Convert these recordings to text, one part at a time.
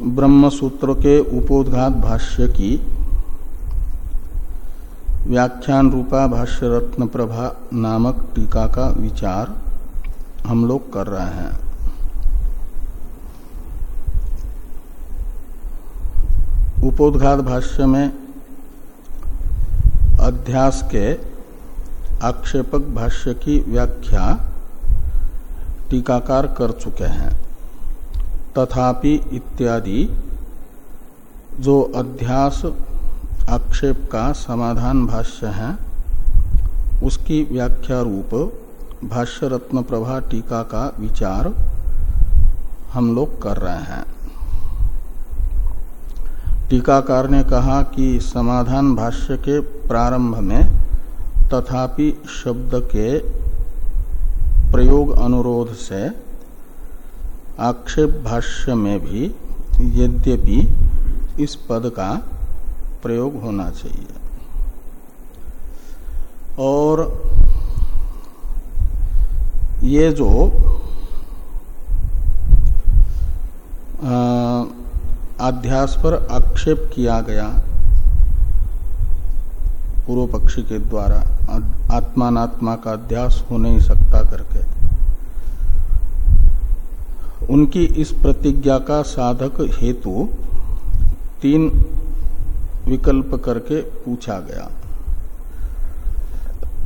ब्रह्म सूत्र के उपोदघात भाष्य की व्याख्यान रूपा भाष्य रत्न प्रभा नामक टीका का विचार हम लोग कर रहे हैं। उपोदघात भाष्य में अध्यास के आक्षेपक भाष्य की व्याख्या टीकाकार कर चुके हैं। तथापि इत्यादि। जो अध्यास आक्षेप का समाधान भाष्य है, उसकी व्याख्या रूप भाष्य रत्न प्रभा टीका का विचार हम लोग कर रहे हैं। टीकाकार ने कहा कि समाधान भाष्य के प्रारंभ में तथापि शब्द के प्रयोग अनुरोध से आक्षेप भाष्य में भी यद्यपि इस पद का प्रयोग होना चाहिए। और ये जो अध्यास पर आक्षेप किया गया पूर्व पक्षी के द्वारा आत्मात्मा का अध्यास हो नहीं सकता करके उनकी इस प्रतिज्ञा का साधक हेतु तीन विकल्प करके पूछा गया।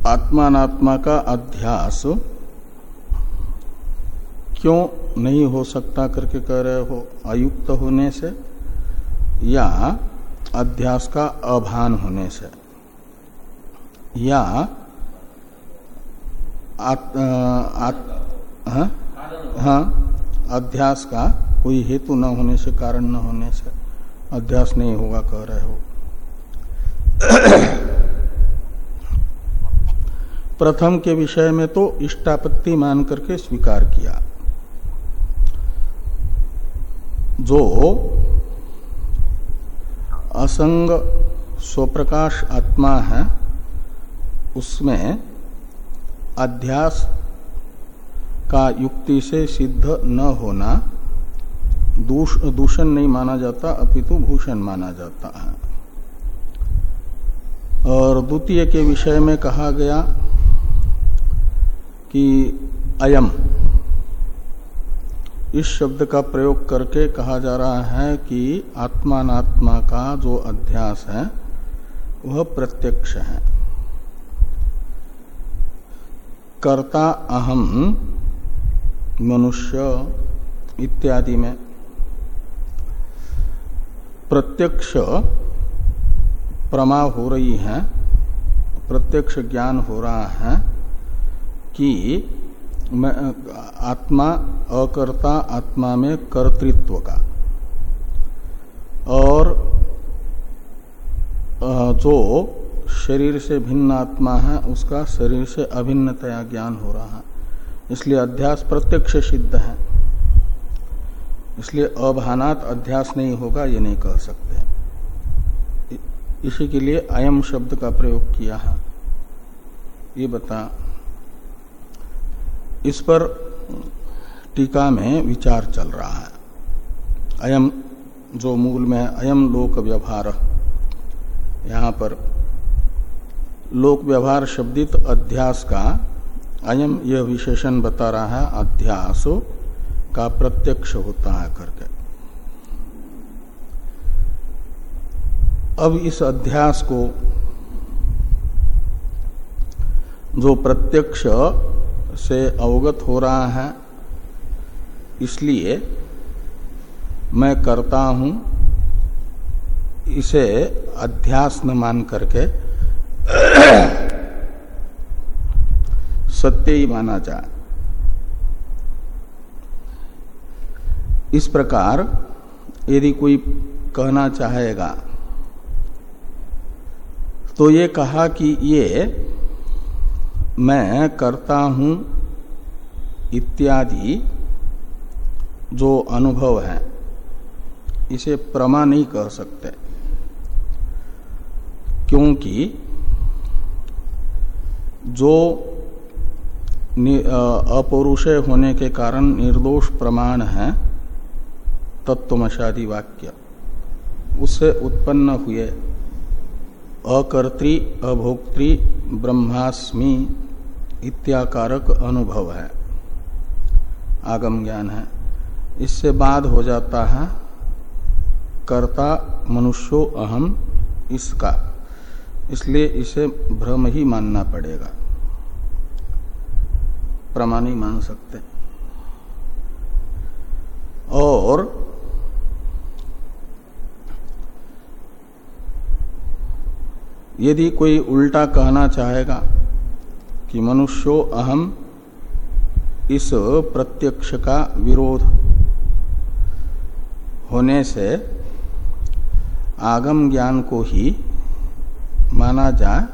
आत्मात्मा का अध्यास क्यों नहीं हो सकता करके कह रहे हो? अयुक्त होने से या अध्यास का अभान होने से? या आत, आ, आत, हाँ, हाँ? अध्यास का कोई हेतु न होने से, कारण न होने से अध्यास नहीं होगा, कह रहे हो। प्रथम के विषय में तो इष्टापत्ति मान करके स्वीकार किया। जो असंग स्वप्रकाश आत्मा है, उसमें अध्यास का युक्ति से सिद्ध न होना दूष, दूषण नहीं माना जाता अपितु भूषण माना जाता है। और द्वितीय के विषय में कहा गया कि अयम इस शब्द का प्रयोग करके कहा जा रहा है कि आत्मात्मा का जो अध्यास है वह प्रत्यक्ष है। कर्ता अहम मनुष्य इत्यादि में प्रत्यक्ष प्रमा हो रही है, प्रत्यक्ष ज्ञान हो रहा है कि आत्मा अकर्ता आत्मा में कर्तृत्व का। और जो शरीर से भिन्न आत्मा है, उसका शरीर से अभिन्नतया ज्ञान हो रहा है। इसलिए अध्यास प्रत्यक्ष सिद्ध है। इसलिए अभानात अध्यास नहीं होगा, ये नहीं कह सकते। इसी के लिए अयम शब्द का प्रयोग किया है। ये बता। इस पर टीका में विचार चल रहा है। अयम जो मूल में अयम लोक व्यवहार। यहाँ पर लोक व्यवहार शब्दित अध्यास का अयम यह विशेषण बता रहा है, अध्यास का प्रत्यक्ष होता है करके। अब इस अध्यास को जो प्रत्यक्ष से अवगत हो रहा है, इसलिए मैं करता हूँ इसे अध्यास न मान करके। सत्य ही माना जाए। इस प्रकार यदि कोई कहना चाहेगा तो ये कहा कि ये मैं करता हूँ इत्यादि जो अनुभव है, इसे प्रमा नहीं कह सकते। क्योंकि जो अपौरुषय होने के कारण निर्दोष प्रमाण है तत्वमशादी वाक्य। उससे उत्पन्न हुए, अकर्त्री, अभोक्त्री, ब्रह्मास्मि इत्याकारक अनुभव है। आगम ज्ञान है। इससे बाद हो जाता है, कर्ता मनुष्यो अहम, इसका। इसलिए इसे भ्रम ही मानना पड़ेगा। प्रमाण ही मान सकते हैं और यदि कोई उल्टा कहना चाहेगा कि मनुष्यो अहम इस प्रत्यक्ष का विरोध होने से आगम ज्ञान को ही माना जाए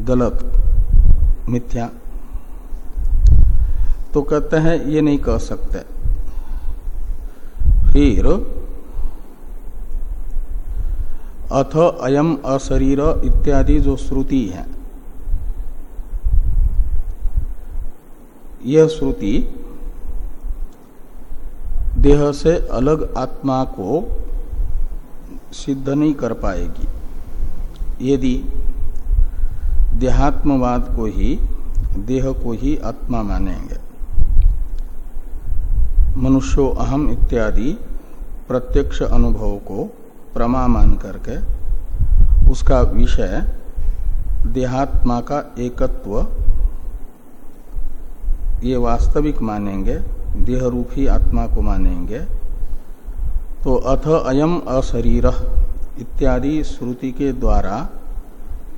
गलत मिथ्या। तो कहते हैं, ये नहीं कह सकते। फिर, अथ अयम अशरीर इत्यादि जो श्रुति है। यह श्रुति देह से अलग आत्मा को सिद्ध नहीं कर पाएगी। यदि देहात्मवाद को ही, देह को ही आत्मा मानेंगे। मनुष्यो अहम इत्यादि प्रत्यक्ष अनुभव को प्रमा मान करके उसका विषय देहात्मा का एकत्व, ये वास्तविक मानेंगे देह रूपी आत्मा को मानेंगे। तो अथ अयम अशरीर इत्यादि श्रुति के द्वारा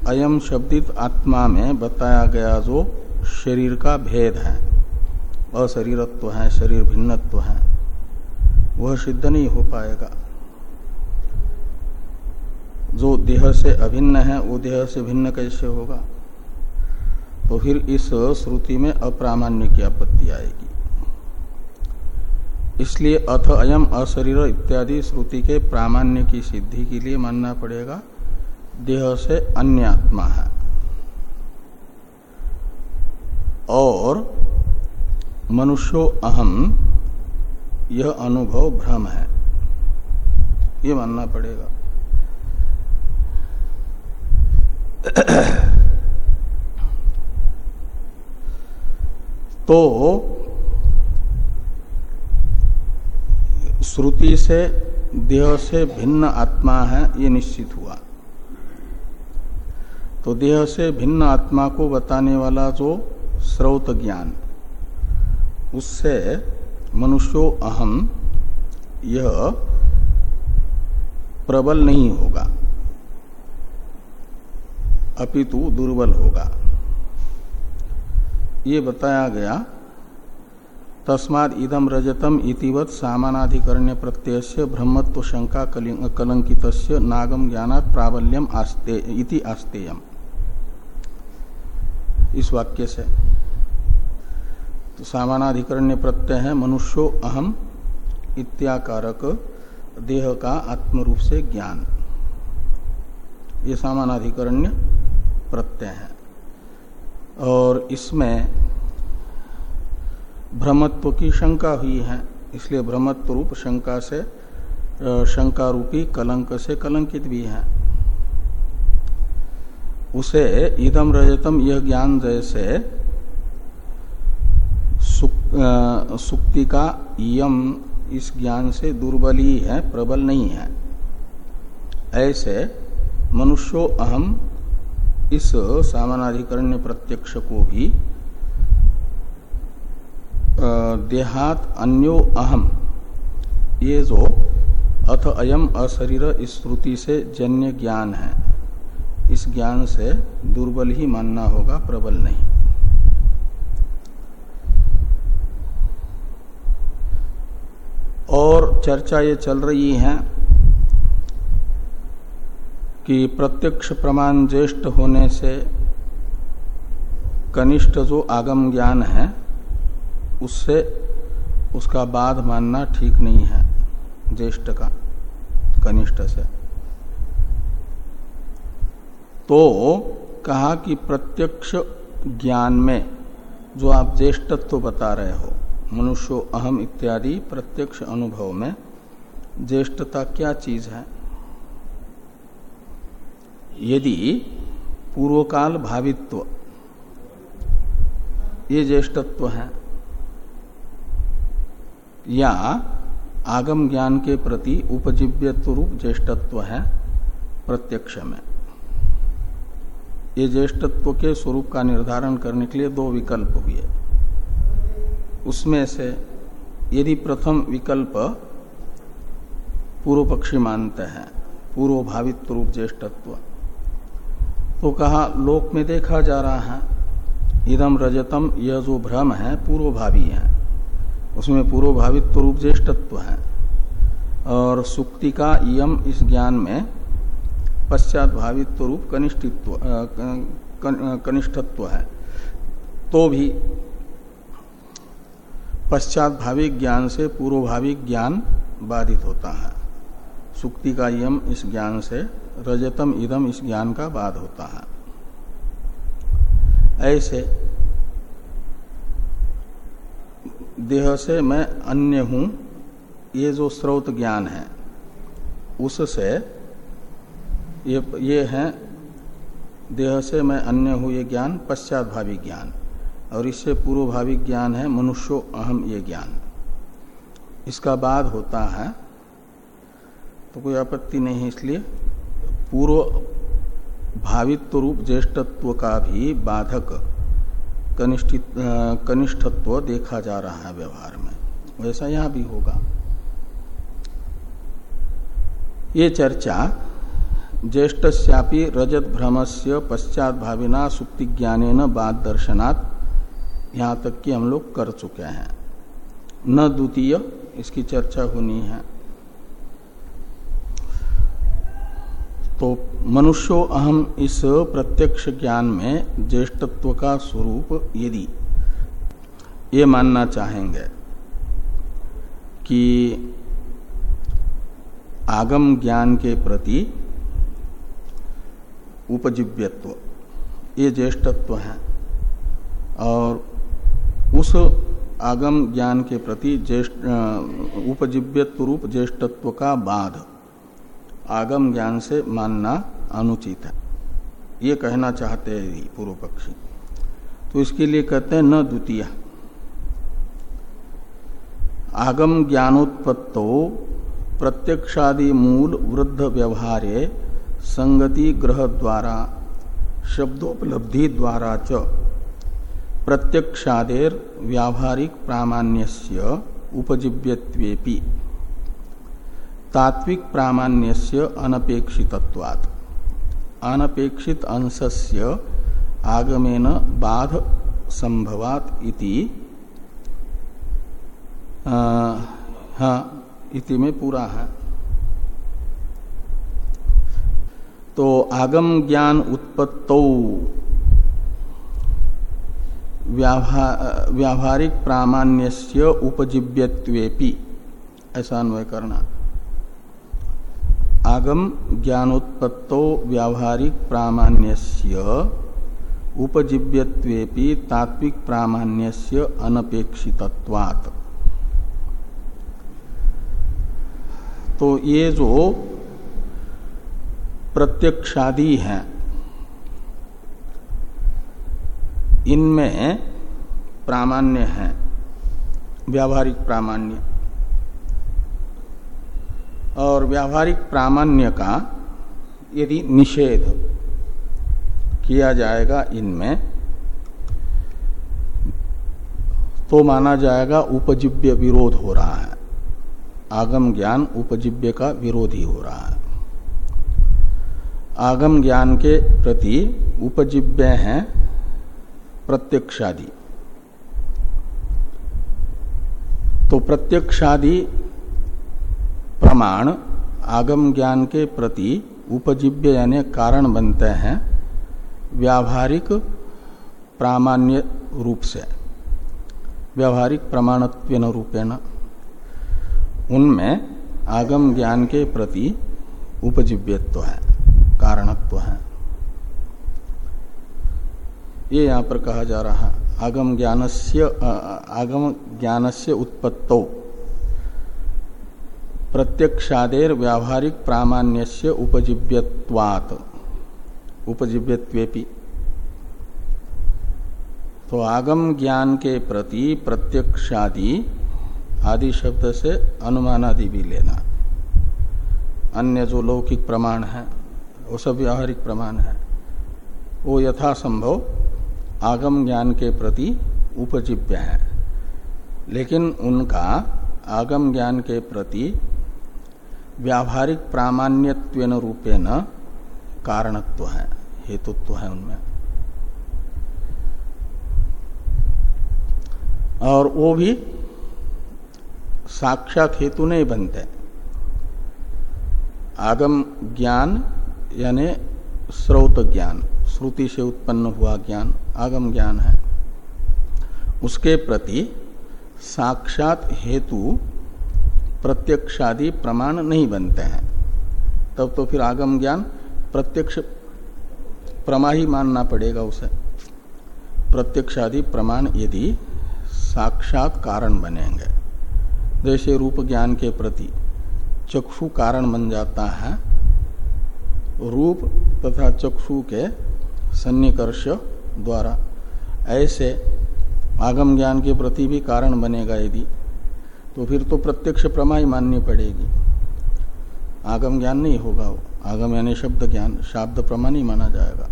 अयम शब्दित आत्मा में बताया गया जो शरीर का भेद है, अशरीरत्व तो है, शरीर भिन्नत्व तो है, वह सिद्ध नहीं हो पाएगा। जो देह से अभिन्न है, वो देह से भिन्न कैसे होगा? तो फिर इस श्रुति में अप्रामाण्य की आपत्ति आएगी। इसलिए अथ अयम अशरीर इत्यादि श्रुति के प्रामाण्य की सिद्धि के लिए मानना पड़ेगा। देह से अन्य आत्मा है। और मनुष्यो अहम यह अनुभव भ्रम है। ये मानना पड़ेगा। तो श्रुति से, देह से भिन्न आत्मा है, ये निश्चित हुआ। तो देह से भिन्न आत्मा को बताने वाला जो स्रोत ज्ञान, उससे मनुष्यो अहम यह प्रबल नहीं होगा, अपितु दुर्बल होगा। ये बताया गया, तस्माद इदम रजतम इतिवत सामानाधिकरण्य प्रत्यय से ब्रह्मत्व शंका कलंकित नागम ज्ञानात प्राबल्यम आस्ते इति आस्तेयम। इस वाक्य से। तो सामानाधिकरण्य प्रत्यय है, मनुष्यो अहम इत्याकारक, देह का आत्म रूप से ज्ञान। ये सामानाधिकरण्य प्रत्यय है। और इसमें भ्रमत्व की शंका हुई है, इसलिए भ्रमत्व रूप शंका से शंका रूपी कलंक से कलंकित भी है। उसे इदम रजतम यह ज्ञान जैसे सुक्ति का यम इस ज्ञान से दुर्बल ही, प्रबल नहीं है। ऐसे मनुष्यो अहम इस सामानाधिकरण्य प्रत्यक्ष को भी देहात अन्यो अहम ये जो अथ अयम अशरीर इस श्रुति से जन्य ज्ञान है। इस ज्ञान से दुर्बल ही मानना होगा, प्रबल नहीं। और चर्चा ये चल रही है कि प्रत्यक्ष प्रमाण ज्येष्ठ होने से कनिष्ठ जो आगम ज्ञान है, उससे उसका बाध मानना ठीक नहीं है, ज्येष्ठ का, कनिष्ठ से। तो कहा कि प्रत्यक्ष ज्ञान में जो आप ज्येष्ठत्व बता रहे हो, मनुष्यो अहम इत्यादि प्रत्यक्ष अनुभव में, ज्येष्ठता क्या चीज़ है? यदि पूर्वकाल भावित्व, ये ज्येष्ठत्व है, या आगम ज्ञान के प्रति उपजीव्यत्व रूप ज्येष्ठत्व है प्रत्यक्ष में। ये ज्येष्ठत्व के स्वरूप का निर्धारण करने के लिए दो विकल्प हुए। उसमें से यदि प्रथम विकल्प पूर्व पक्षी मानते हैं पूर्व भावित रूप ज्येष्ठत्व तो कहा, लोक में देखा जा रहा है इदम रजतम यह जो भ्रम है पूर्व भावी है। उसमें पूर्व भावित्व रूप ज्येष्ठत्व है, और सुक्ति का यम इस ज्ञान में पश्चात भावित्व रूप कनिष्ठित्व कनिष्ठत्व है। तो भी पश्चात भाविक ज्ञान से पूर्व भाविक ज्ञान बाधित होता है। सुक्ति का यम इस ज्ञान से, रजतम इदम इस ज्ञान का बाध होता है। ऐसे देह से मैं अन्य हूँ, ये जो स्रोत ज्ञान है, उससे ये ये है, देह से मैं अन्य हूँ ये ज्ञान, पश्चात भावी ज्ञान। और इससे पूर्व भावी ज्ञान है, मनुष्यो अहम ये ज्ञान। इसका बाद होता है तो कोई आपत्ति नहीं है इसलिए, पूर्व भावित्व रूप ज्येष्ठत्व का भी बाधक कनिष्ठत्व देखा जा रहा है व्यवहार में। वैसा यहाँ भी होगा। ये चर्चा ज्येष्ठस्यापि रजत भ्रम से पश्चात भाविना सुक्ति ज्ञान बाद दर्शनात् यहाँ तक कि हम लोग कर चुके हैं न द्वितीय, इसकी चर्चा होनी है। तो मनुष्यो अहम इस प्रत्यक्ष ज्ञान में ज्येष्ठत्व का स्वरूप यदि ये मानना चाहेंगे कि आगम ज्ञान के प्रति उपजीव्यत्व। ये ज्येष्ठत्व है। और उस आगम ज्ञान के प्रति ज्येष्ठ उपजीव्यत्व रूप ज्येष्ठत्व का बाध आगम ज्ञान से मानना अनुचित है। ये कहना चाहते हैं पूर्व पक्षी। तो इसके लिए कहते हैं न द्वितीय। आगम ज्ञानोत्पत्तो प्रत्यक्षादि मूल वृद्ध व्यवहारे संगति ग्रह द्वारा, शब्दोपलब्धि द्वारा च प्रत्यक्षादेर व्यावहारिक प्रामाण्यस्य उपजीव्यत्वेपि। तात्विक प्रामाण्यस्य अनपेक्षितत्वात्। अनपेक्षित अंशस्य आगमेन बाध संभवात इति हाँ इति में पूरा है। तो आगम ज्ञान उत्पत्तौ। व्यावहारिक प्रामाण्यस्य उपजीव्यत्वेपि ऐसा अन्वय करना। आगम ज्ञानोत्पत्तो व्यावहारिक प्रामाण्यस्य उपजीव्यत्वेपि तात्विक प्रामाण्यस्य अनपेक्षितत्वात्। तो ये जो प्रत्यक्षादि हैं। इनमें प्रामाण्य है, व्यावहारिक प्रामाण्य। और व्यावहारिक प्रामाण्य का यदि निषेध किया जाएगा इनमें तो माना जाएगा उपजीव्य विरोध हो रहा है। आगम ज्ञान उपजीव्य का विरोधी हो रहा है। आगम ज्ञान के प्रति उपजीव्य है प्रत्यक्षादि। तो प्रत्यक्षादि प्रमाण आगम ज्ञान के प्रति उपजीव्य यानी कारण बनते हैं व्यावहारिक प्रामाण्य रूप से। व्यावहारिक प्रमाणत्व रूपेण। उनमें आगम ज्ञान के प्रति उपजीव्यत्व है। कारणत्व है। ये यहाँ पर कहा जा रहा आगम ज्ञानस्य आगम ज्ञानस्य उत्पत्तौ। प्रत्यक्षादेर व्यावहारिक प्रामाण्यस्य उपजीव्यवात उपजीव्यत्वेपि। तो आगम ज्ञान के प्रति प्रत्यक्षादि, आदि शब्द से अनुमान आदि भी लेना। अन्य जो लौकिक प्रमाण है वो सब व्यावहारिक प्रमाण है। वो यथासंभव आगम ज्ञान के प्रति उपजीव्य है। लेकिन उनका आगम ज्ञान के प्रति व्यावहारिक प्रामाण्यत्व रूपेण कारणत्व है, हेतुत्व है उनमें। और वो भी साक्षात हेतु नहीं बनते। आगम ज्ञान यानी स्रोत ज्ञान, श्रुति से उत्पन्न हुआ ज्ञान, आगम ज्ञान है। उसके प्रति साक्षात हेतु प्रत्यक्षादि प्रमाण नहीं बनते हैं। तब तो फिर आगम ज्ञान प्रत्यक्ष प्रमा ही मानना पड़ेगा उसे। प्रत्यक्षादि प्रमाण यदि साक्षात कारण बनेंगे, जैसे रूप ज्ञान के प्रति चक्षु कारण बन जाता है रूप तथा चक्षु के सन्निकर्ष द्वारा। ऐसे आगम ज्ञान के प्रति भी कारण बनेगा यदि तो फिर तो प्रत्यक्ष प्रमा ही माननी पड़ेगी। आगम ज्ञान नहीं होगा वो। आगम यानी शब्द ज्ञान, शाब्द प्रमा नहीं माना जाएगा।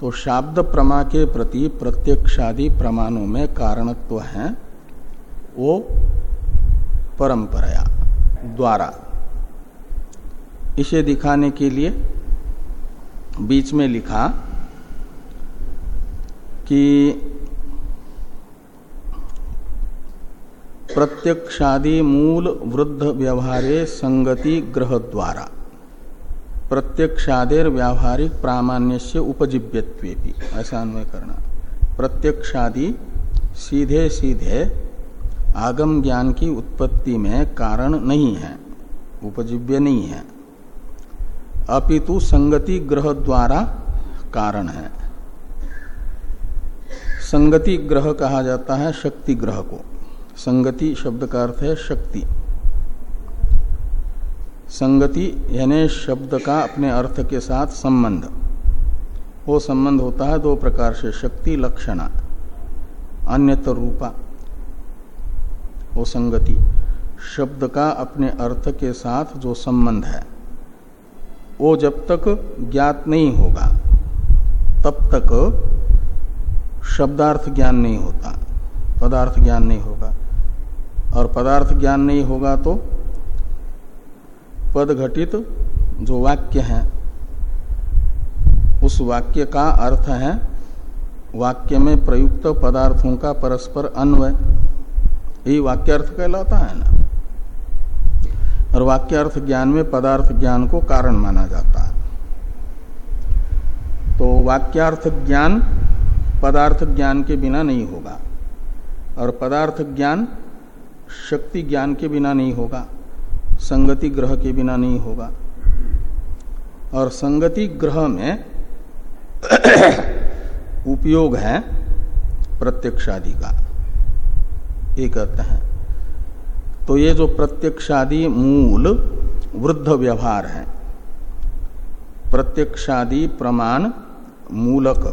तो शाब्द प्रमा के प्रति प्रत्यक्षादि प्रमाणों में कारणत्व है वो परंपराया द्वारा। इसे दिखाने के लिए बीच में लिखा कि प्रत्यक्षादि मूल वृद्ध व्यवहारे संगति ग्रह द्वारा। प्रत्यक्षादेर व्यावहारिक प्रामाण्य से उपजीव्यत्वेपि ऐसा अन्वय करना। प्रत्यक्षादि सीधे सीधे आगम ज्ञान की उत्पत्ति में कारण नहीं है। उपजीव्य नहीं है। अपितु संगति ग्रह द्वारा कारण है। संगति ग्रह कहा जाता है शक्ति ग्रह को। संगति शब्द का अर्थ है शक्ति। संगति यानी शब्द का अपने अर्थ के साथ संबंध। वो संबंध होता है दो प्रकार से, शक्ति लक्षणा अन्यतर रूपा। वो संगति, शब्द का अपने अर्थ के साथ जो संबंध है। वो जब तक ज्ञात नहीं होगा, तब तक शब्दार्थ ज्ञान नहीं होता, पदार्थ ज्ञान नहीं होगा। और पदार्थ ज्ञान नहीं होगा तो पद घटित जो वाक्य है, उस वाक्य का अर्थ है वाक्य में प्रयुक्त पदार्थों का परस्पर अन्वय। यही वाक्य अर्थ कहलाता है ना? और वाक्य अर्थ ज्ञान में पदार्थ ज्ञान को कारण माना जाता है। तो वाक्यार्थ ज्ञान पदार्थ ज्ञान के बिना नहीं होगा और पदार्थ ज्ञान शक्ति ज्ञान के बिना नहीं होगा, संगति ग्रह के बिना नहीं होगा। और संगति ग्रह में उपयोग है प्रत्यक्षादि का। ये कहते हैं। तो ये जो प्रत्यक्षादि मूल वृद्ध व्यवहार है। प्रत्यक्षादि प्रमाण मूलक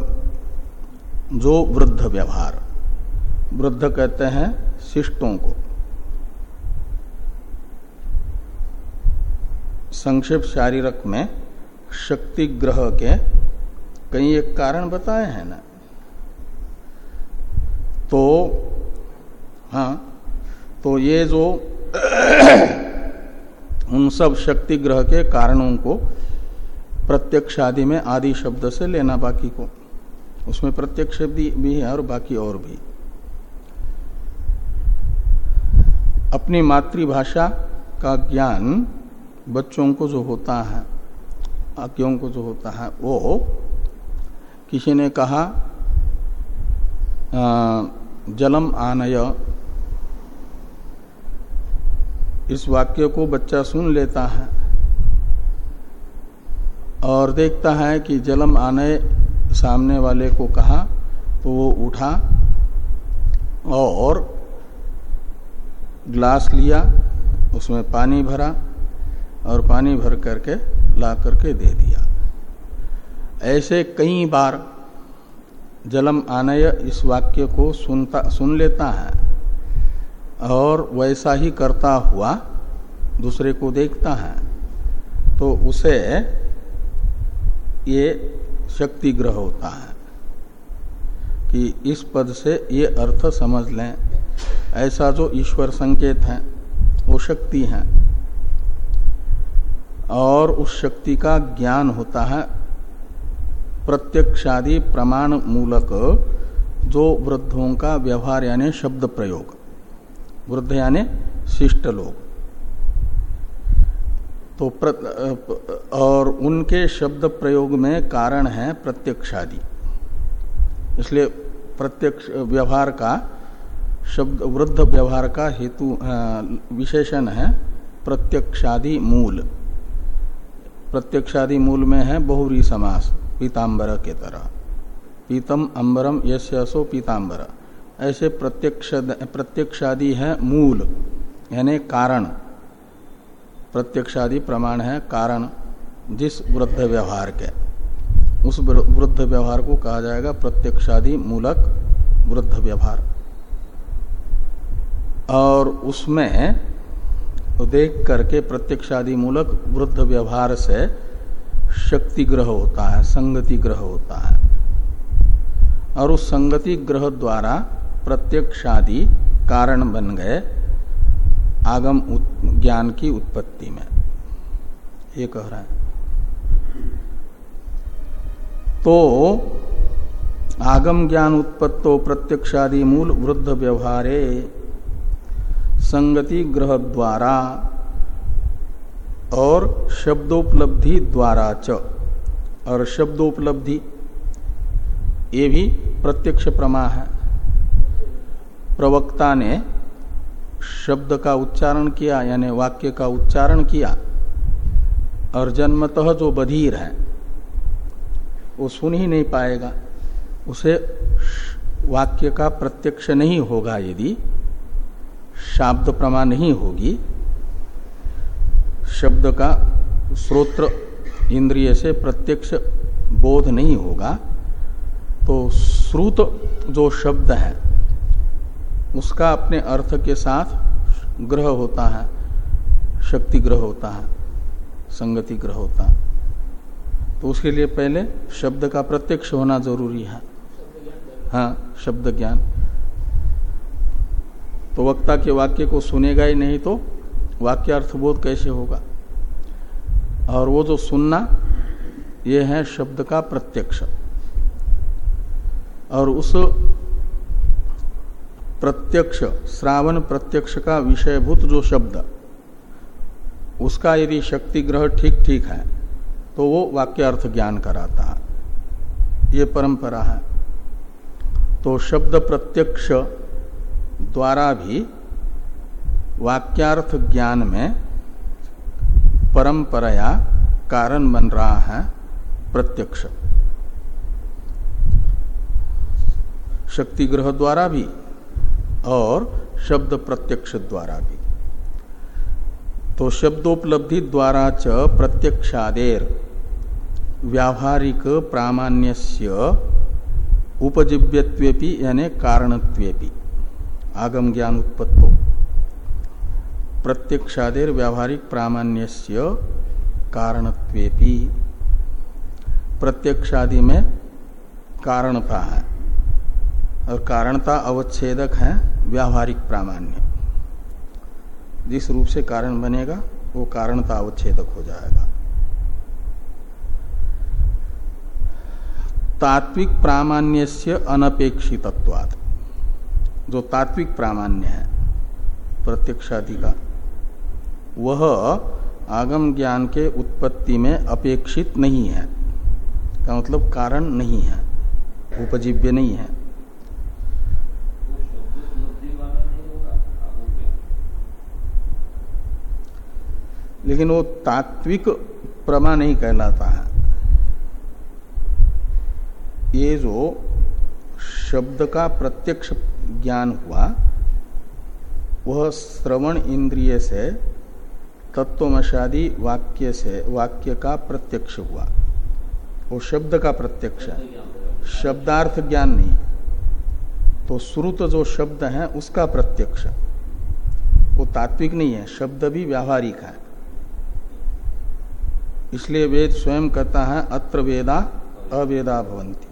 जो वृद्ध व्यवहार। वृद्ध कहते हैं शिष्टों को। संक्षेप शारीरक में शक्ति ग्रह के कई एक कारण बताए हैं ना। तो हाँ तो ये जो उन सब शक्ति ग्रह के कारणों को प्रत्यक्ष आदि में आदि शब्द से लेना बाकी को। उसमें प्रत्यक्ष भी है और बाकी और भी। अपनी मातृभाषा का ज्ञान बच्चों को जो होता है आज्ञों को जो होता है, वो किसी ने कहा जलम आनय इस वाक्य को बच्चा सुन लेता है और देखता है कि जलम आनय सामने वाले को कहा तो वो उठा और ग्लास लिया, उसमें पानी भरा और पानी भर करके ला करके दे दिया। ऐसे कई बार जलम आनय इस वाक्य को सुनता, सुन लेता है। और वैसा ही करता हुआ दूसरे को देखता है तो उसे ये शक्ति ग्रह होता है कि इस पद से ये अर्थ समझ लें। ऐसा जो ईश्वर संकेत है, वो शक्ति है। और उस शक्ति का ज्ञान होता है प्रत्यक्षादि प्रमाण मूलक जो वृद्धों का व्यवहार यानी शब्द प्रयोग। वृद्ध यानी शिष्ट लोग। तो प्र, और उनके शब्द प्रयोग में कारण है प्रत्यक्षादि। इसलिए प्रत्यक्ष व्यवहार का शब्द वृद्ध व्यवहार का हेतु विशेषण है प्रत्यक्षादि मूल। प्रत्यक्षादि मूल में है बहुरी समास पीताम्बर के तरह। पीतम अंबरम यशो पीताम्बर ऐसे प्रत्यक्ष, प्रत्यक्षादि है मूल, यानी कारण। प्रत्यक्षादि प्रमाण है कारण, जिस वृद्ध व्यवहार के। उस वृद्ध व्यवहार को कहा जाएगा प्रत्यक्षादि मूलक वृद्ध व्यवहार। और उसमें देख करके प्रत्यक्षादि मूलक वृद्ध व्यवहार से शक्ति ग्रह होता है, संगति ग्रह होता है। और उस संगति ग्रह द्वारा प्रत्यक्षादि कारण बन गए आगम ज्ञान की उत्पत्ति में। ये कह रहा है। तो आगम ज्ञान उत्पत्तो प्रत्यक्षादि मूल वृद्ध व्यवहारे संगति ग्रह द्वारा और शब्दोपलब्धि द्वारा च। और शब्दोपलब्धि, ये भी प्रत्यक्ष प्रमा है। प्रवक्ता ने शब्द का उच्चारण किया, यानी वाक्य का उच्चारण किया। और जन्मतः जो बधिर है, वो सुन ही नहीं पाएगा। उसे वाक्य का प्रत्यक्ष नहीं होगा यदि, शाब्द प्रमा नहीं होगी। शब्द का श्रोत्र इंद्रिय से प्रत्यक्ष बोध नहीं होगा। तो श्रुत जो शब्द है उसका अपने अर्थ के साथ ग्रह होता है, शक्ति ग्रह होता है, संगति ग्रह होता है। तो उसके लिए पहले शब्द का प्रत्यक्ष होना ज़रूरी है। हाँ शब्द ज्ञान। तो वक्ता के वाक्य को सुनेगा ही नहीं तो वाक्य अर्थबोध कैसे होगा? और वो जो सुनना, ये है शब्द का प्रत्यक्ष। और उस प्रत्यक्ष, श्रावण प्रत्यक्ष का विषयभूत जो शब्द, उसका यदि शक्ति ग्रह ठीक ठीक है तो वो वाक्य अर्थ ज्ञान कराता है। ये परंपरा है। तो शब्द प्रत्यक्ष द्वारा भी वाक्यार्थ ज्ञान में परंपराया कारण बन रहा है प्रत्यक्ष। शक्ति ग्रह द्वारा भी और शब्द प्रत्यक्ष द्वारा भी। तो शब्दोपलब्धि द्वारा च प्रत्यक्षादेर, व्यावहारिक प्रामाण्यस्य, उपजीव्यत्वेपि, यानी कारणत्वेपि, आगम ज्ञान उत्पत्तो। प्रत्यक्षादेर, व्यावहारिक प्रामाण्यस्य, कारणत्वेपि। प्रत्यक्षादि में कारणता है। और कारणता अवच्छेदक है, व्यावहारिक प्रामाण्य। जिस रूप से कारण बनेगा, वो कारणता अवच्छेदक हो जाएगा। तात्विक प्रामाण्य से अनपेक्षितत्वाद जो तात्विक प्रामाण्य है, प्रत्यक्षादि का, वह आगम ज्ञान के उत्पत्ति में अपेक्षित नहीं है। का मतलब कारण नहीं है, उपजीव्य नहीं है। लेकिन वो तात्विक प्रमा नहीं कहलाता है। ये जो शब्द का प्रत्यक्ष ज्ञान हुआ, वह श्रवण इंद्रिय से, तत्वमशादी वाक्य से, वाक्य का प्रत्यक्ष हुआ। वो शब्द का प्रत्यक्ष है। शब्दार्थ ज्ञान नहीं। तो श्रुत जो शब्द है, उसका प्रत्यक्ष। वो तात्विक नहीं है, शब्द भी व्यावहारिक है। इसलिए वेद स्वयं कहता है, अत्र वेदा, अवेदा भवंती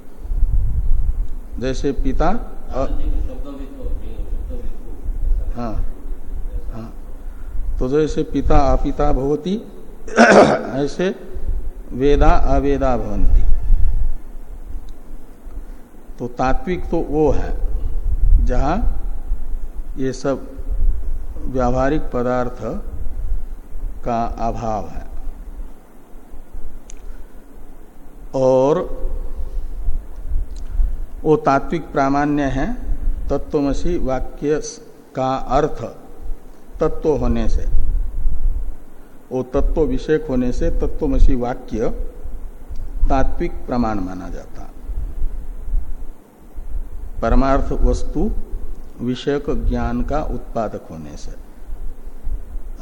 जैसे पिता, अ... हाँ हाँ। तो जैसे पिता अपिता भवती, ऐसे वेदा, अवेदा भवंती तो तात्विक तो वो है, जहाँ ये सब व्यावहारिक पदार्थ का अभाव है। और वो तात्विक प्रामाण्य है, तत्वमसी वाक्य का अर्थ तत्व होने से। वो तत्व विषयक होने से तत्वमसी वाक्य तात्विक प्रमाण माना जाता। परमार्थ वस्तु विषयक ज्ञान का उत्पादक होने से।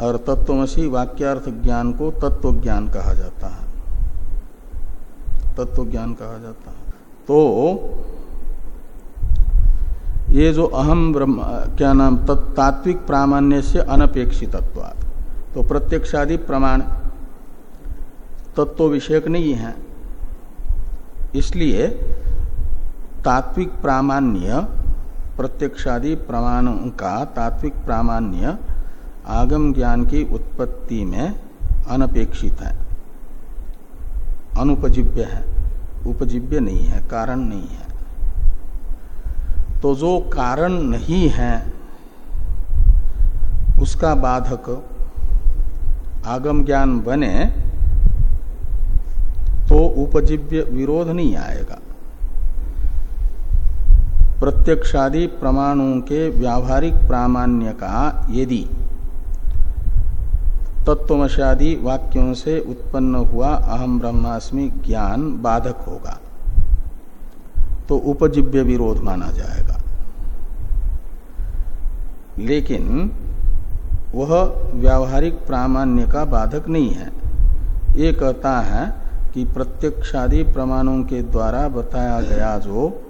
और तत्वमसी वाक्यार्थ ज्ञान को तत्व ज्ञान कहा जाता है। तत्व ज्ञान कहा जाता है। तो ये जो अहम ब्रह्म, क्या नाम तात्विक प्रामाण्य से अनपेक्षित तो प्रत्यक्षादि प्रमाण तत्व विषयक नहीं है। इसलिए तात्विक प्रामाण्य, प्रत्यक्षादि प्रमाणों का तात्विक प्रामाण्य आगम ज्ञान की उत्पत्ति में अनपेक्षित है। अनुपजीव्य है उपजीव्य नहीं है, कारण नहीं है। तो जो कारण नहीं है, उसका बाधक आगम ज्ञान बने तो उपजीव्य विरोध नहीं आएगा। प्रत्यक्षादि प्रमाणों के व्यावहारिक प्रामाण्य का यदि तत्वमशादि वाक्यों से उत्पन्न हुआ अहम ब्रह्मास्मि ज्ञान बाधक होगा। तो उपजीव्य विरोध माना जाएगा। लेकिन वह व्यावहारिक प्रामाण्य का बाधक नहीं है। ये कहता है कि प्रत्यक्षादि प्रमाणों के द्वारा बताया गया जो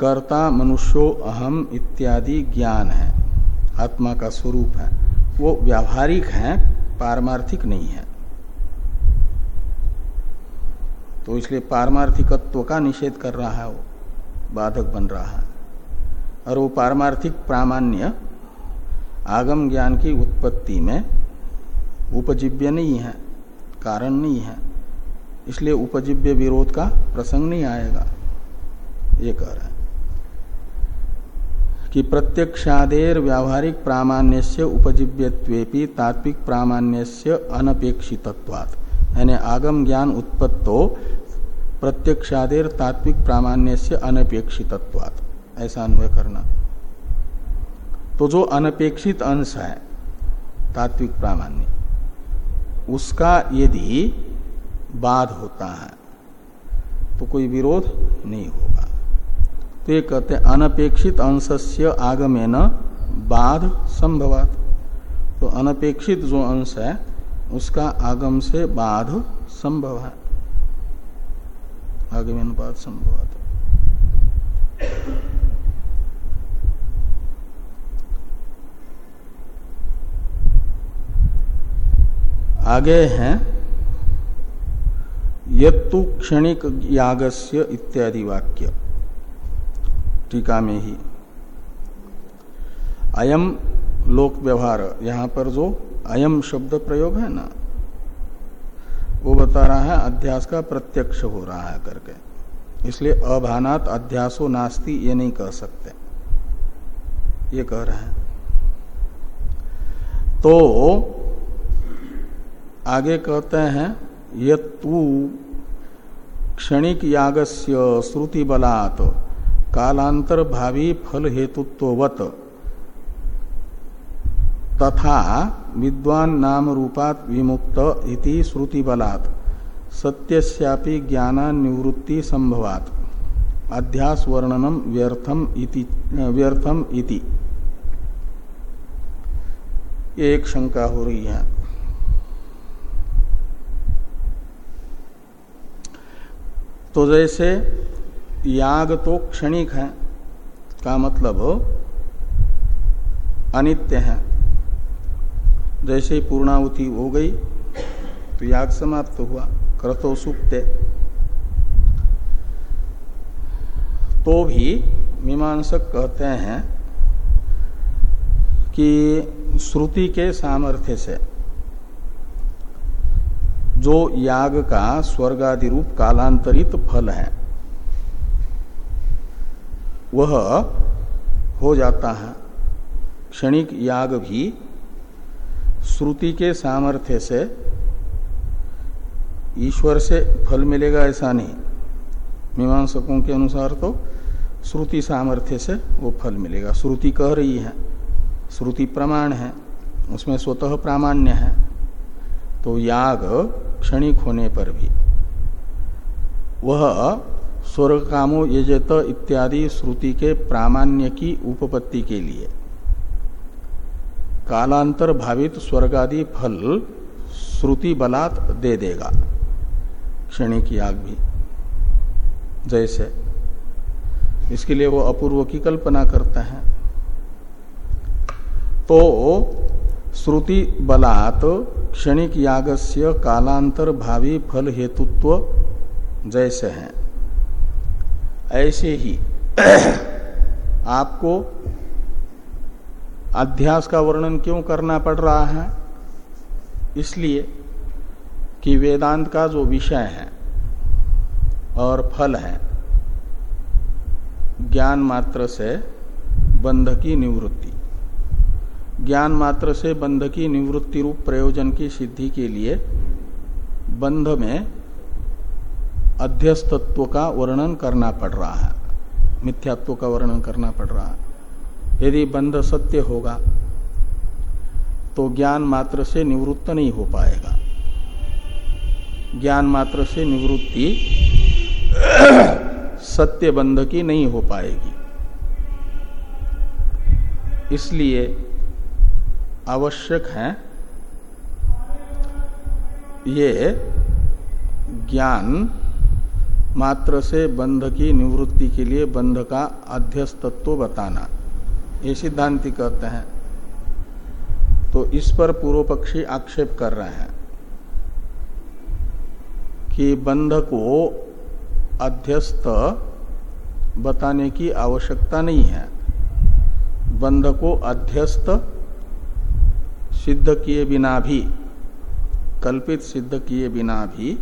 कर्ता मनुष्यो अहम इत्यादि ज्ञान है, आत्मा का स्वरूप है, वो व्यावहारिक है पारमार्थिक नहीं है। तो इसलिए पारमार्थिकत्व का निषेध कर रहा है वो, बाधक बन रहा है। और वो पारमार्थिक प्रामाण्य आगम ज्ञान की उत्पत्ति में उपजीव्य नहीं है, कारण नहीं है। इसलिए उपजीव्य विरोध का प्रसंग नहीं आएगा। ये कह रहा है। कि प्रत्यक्षादेर व्यावहारिक प्रामाण्य से उपजीव्यत्वेपि तात्विक प्रामाण्य से अनपेक्षितत्वात्। यानी आगम ज्ञान उत्पत्तो प्रत्यक्षादेर तात्विक प्रामाण्य से अनपेक्षितत्वात्। ऐसा अन्वय करना। तो जो अनपेक्षित अंश है, तात्विक प्रामाण्य, उसका यदि बाध होता है तो कोई विरोध नहीं होगा। तो ये कहते हैं, अनपेक्षित अंशस्य आगमे न बाध संभवात। तो अनपेक्षित जो अंश है, उसका आगम से बाध संभव है आगमेन बाध संभवात। आगे हैं, यत्तु क्षणिक यागस्य इत्यादि वाक्य। टीका में ही। अयम लोक व्यवहार, यहाँ पर जो अयम शब्द प्रयोग है ना, वो बता रहा है अध्यास का प्रत्यक्ष हो रहा है करके। इसलिए अभानात अध्यासो नास्ति, ये नहीं कह सकते। ये कह रहे हैं। तो आगे कहते हैं ये क्षणिक यागस्य श्रुति बलात् कालांतर भावी फल हेतुत्ववत तथा विद्वान नाम रूपात विमुक्त इति श्रुति बलात् सत्यस्यापि ज्ञान निवृत्ति संभवात। अध्यास वर्णनम व्यर्थम इति व्यर्थम इति। एक शंका हो रही है। तो जैसे याग तो क्षणिक है, का मतलब अनित्य है। जैसे पूर्णावधि हो गई तो याग समाप्त तो हुआ, क्रतो सुप्ते। तो भी मीमांसक कहते हैं कि श्रुति के सामर्थ्य से जो याग का स्वर्गादि रूप कालांतरित फल है वह हो जाता है। क्षणिक याग भी श्रुति के सामर्थ्य से ईश्वर से फल मिलेगा ऐसा नहीं। मीमांसकों के अनुसार तो श्रुति सामर्थ्य से वो फल मिलेगा। श्रुति कह रही है, श्रुति प्रमाण है, उसमें स्वतः प्रामाण्य है। तो याग क्षणिक होने पर भी वह स्वर्ग कामो यजत इत्यादि श्रुति के प्रामाण्य की उपपत्ति के लिए। कालांतर भावित स्वर्गादि फल श्रुति बलात् दे देगा। क्षणिक याग भी। जैसे, इसके लिए वो अपूर्व की कल्पना करता है। तो श्रुति बलात् क्षणिक यागस्य कालांतर भावी फल हेतुत्व जैसे हैं। ऐसे ही आपको अध्यास का वर्णन क्यों करना पड़ रहा है? इसलिए कि वेदांत का जो विषय है और फल है, ज्ञान मात्र से बंध की निवृत्ति। ज्ञान मात्र से बंध की निवृत्ति रूप प्रयोजन की सिद्धि के लिए बंध में अध्यस्तत्व का वर्णन करना पड़ रहा है। मिथ्यात्व का वर्णन करना पड़ रहा है। यदि बंध सत्य होगा तो ज्ञान मात्र से निवृत्त नहीं हो पाएगा। ज्ञान मात्र से निवृत्ति सत्य बंध की नहीं हो पाएगी। इसलिए आवश्यक है ये ज्ञान मात्र से बंध की निवृत्ति के लिए बंध का अध्यस्तत्व बताना। ये सिद्धांति कहते हैं। तो इस पर पूर्व पक्षी आक्षेप कर रहे हैं कि बंध को अध्यस्त बताने की आवश्यकता नहीं है। बंध को अध्यस्त सिद्ध किए बिना भी, कल्पित सिद्ध किए बिना भी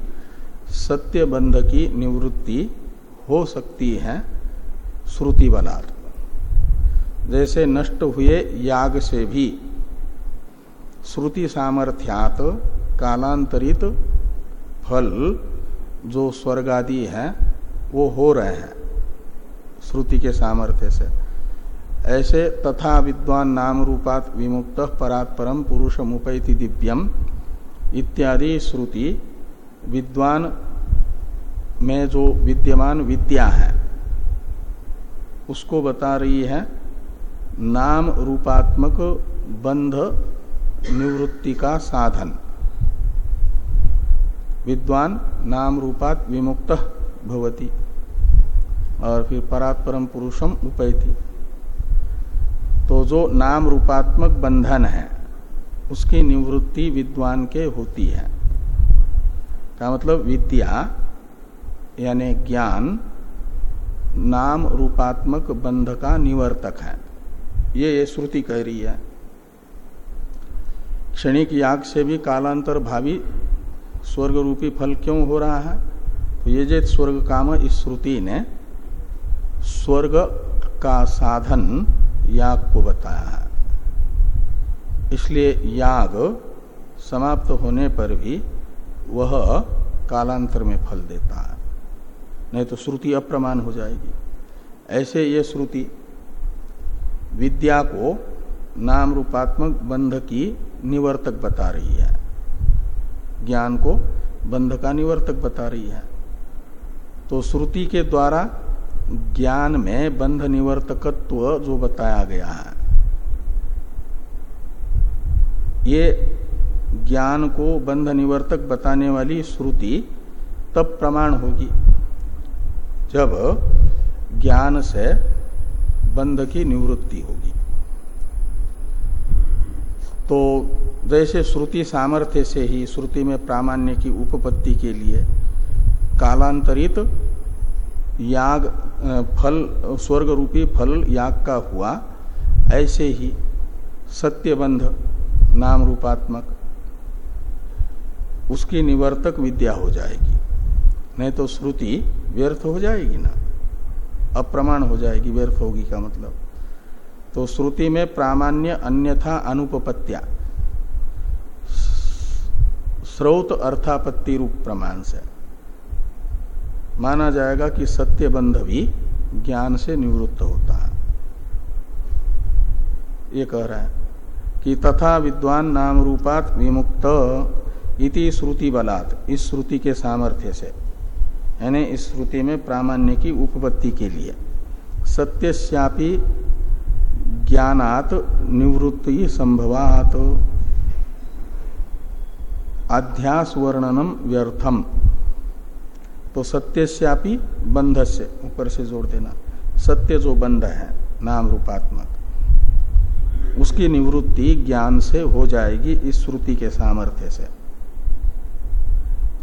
सत्य बंध की निवृत्ति हो सकती है, श्रुति बलात् जैसे नष्ट हुए याग से भी, श्रुति सामर्थ्यात कालांतरित फल जो स्वर्ग आदि है, वो हो रहे हैं, श्रुति के सामर्थ्य से। ऐसे तथा विद्वान नाम रूपात विमुक्त परात परम पुरुष मुपैति दिव्यम इत्यादि श्रुति विद्वान में जो विद्यमान विद्या है, उसको बता रही है, नाम रूपात्मक बंध निवृत्ति का साधन। विद्वान नाम रूपात विमुक्त भवती, और फिर परात परम पुरुषम उपैती। तो जो नाम रूपात्मक बंधन है, उसकी निवृत्ति विद्वान के होती है। का मतलब विद्या, यानी ज्ञान, नाम रूपात्मक बंध का निवर्तक है। ये ये श्रुति कह रही है। क्षणिक याग से भी कालांतर भावी स्वर्ग रूपी फल क्यों हो रहा है? तो ये जे स्वर्ग काम इस श्रुति ने स्वर्ग का साधन याग को बताया है। इसलिए याग समाप्त होने पर भी वह कालांतर में फल देता है। नहीं तो श्रुति अप्रमाण हो जाएगी। ऐसे ये श्रुति विद्या को नाम रूपात्मक बंध की निवर्तक बता रही है। ज्ञान को बंध का निवर्तक बता रही है। तो श्रुति के द्वारा ज्ञान में बंध निवर्तकत्व जो बताया गया है, ये ज्ञान को बंध निवर्तक बताने वाली श्रुति तब प्रमाण होगी। जब ज्ञान से बंध की निवृत्ति होगी। तो जैसे श्रुति सामर्थ्य से ही श्रुति में प्रामाण्य की उपपत्ति के लिए कालांतरित याग फल स्वर्ग रूपी फल याग का हुआ, ऐसे ही सत्यबंध नाम रूपात्मक उसकी निवर्तक विद्या हो जाएगी। नहीं तो श्रुति व्यर्थ हो जाएगी ना। अप्रमाण हो जाएगी, व्यर्थ होगी का मतलब। तो श्रुति में प्रामाण्य अन्यथा अनुपत्या स्रोत अर्थापत्ति रूप प्रमाण से। माना जाएगा कि सत्य बंध भी ज्ञान से निवृत्त होता है। ये कह रहा है कि तथा विद्वान नाम रूपात विमुक्त इति श्रुति बलात्, इस श्रुति के सामर्थ्य से, यानी इस श्रुति में प्रामाण्य की उपपत्ति के लिए। सत्यश्यापी ज्ञानात निवृत्ति संभवात। अध्यास वर्णनम व्यर्थम तो सत्यश्यापी बंध से ऊपर से जोड़ देना, सत्य जो बंध है, नाम रूपात्मक, उसकी निवृत्ति ज्ञान से हो जाएगी इस श्रुति के सामर्थ्य से।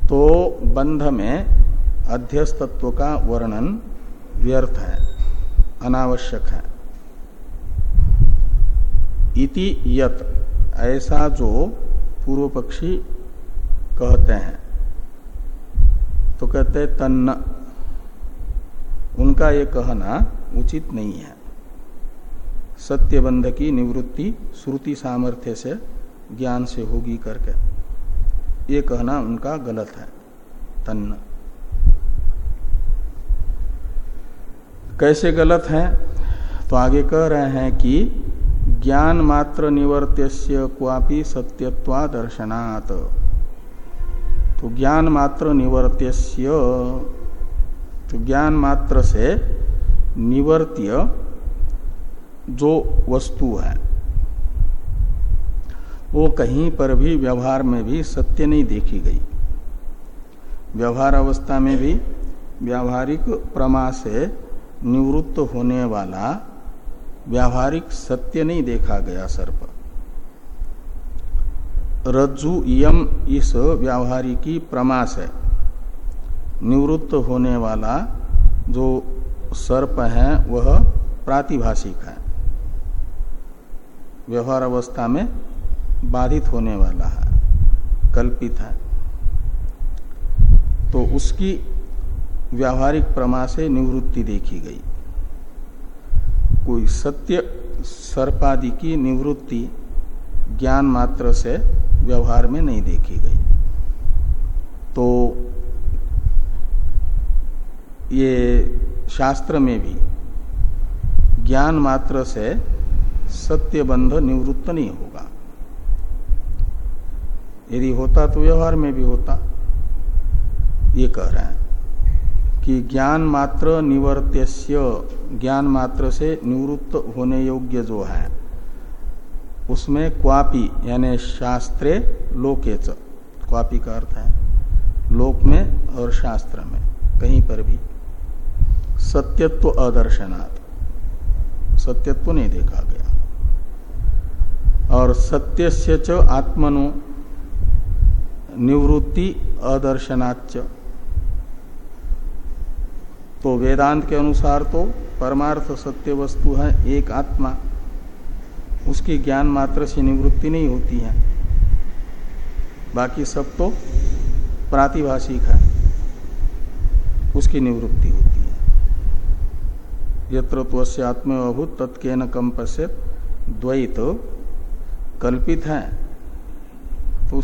तो बंध में अध्यस्तत्व का वर्णन व्यर्थ है, अनावश्यक है। इति यत, ऐसा जो पूर्व पक्षी कहते हैं। तो कहते तन्न। उनका ये कहना उचित नहीं है। सत्यबंध की निवृत्ति श्रुति सामर्थ्य से, ज्ञान से होगी करके। ये कहना उनका गलत है। तन्न। कैसे गलत है? तो आगे कह रहे हैं कि ज्ञान मात्र निवर्त्य क्वापी सत्यत्वा दर्शनात्। तो ज्ञान मात्र निवर्त्यस्य तो ज्ञान मात्र से निवर्त्य जो वस्तु है। वो कहीं पर भी व्यवहार में भी सत्य नहीं देखी गई। व्यवहार अवस्था में भी व्यावहारिक प्रमा से निवृत्त होने वाला व्यावहारिक सत्य नहीं देखा गया सर्प। रज्जु यम इस व्यावहारिकी प्रमा से निवृत्त होने वाला जो सर्प है, वह प्रातिभाषिक है। व्यवहार अवस्था में बाधित होने वाला है, कल्पित है। तो उसकी व्यावहारिक प्रमा से निवृत्ति देखी गई। कोई सत्य सर्पादि की निवृत्ति ज्ञान मात्र से व्यवहार में नहीं देखी गई। तो ये शास्त्र में भी ज्ञान मात्र से सत्य बंध निवृत्त नहीं होगा। यदि होता तो व्यवहार में भी होता। ये कह रहे हैं कि ज्ञान मात्र निवर्त्यस्य, ज्ञान मात्र से निवृत्त होने योग्य जो है, उसमें क्वापी, यानी शास्त्रे लोकेच क्वापी का अर्थ है लोक में और शास्त्र में, कहीं पर भी। सत्यत्व अदर्शनात्। सत्यत्व नहीं देखा गया। और सत्य से च आत्मनो निवृत्ति अदर्शनाच तो वेदांत के अनुसार तो परमार्थ सत्य वस्तु है एक आत्मा। उसकी ज्ञान मात्र से निवृत्ति नहीं होती है। बाकी सब तो प्रातिभाषिक है। उसकी निवृत्ति होती है। यत्र त्वस्य आत्मभूत तत्के न कम पश्यत द्वैत कल्पित है।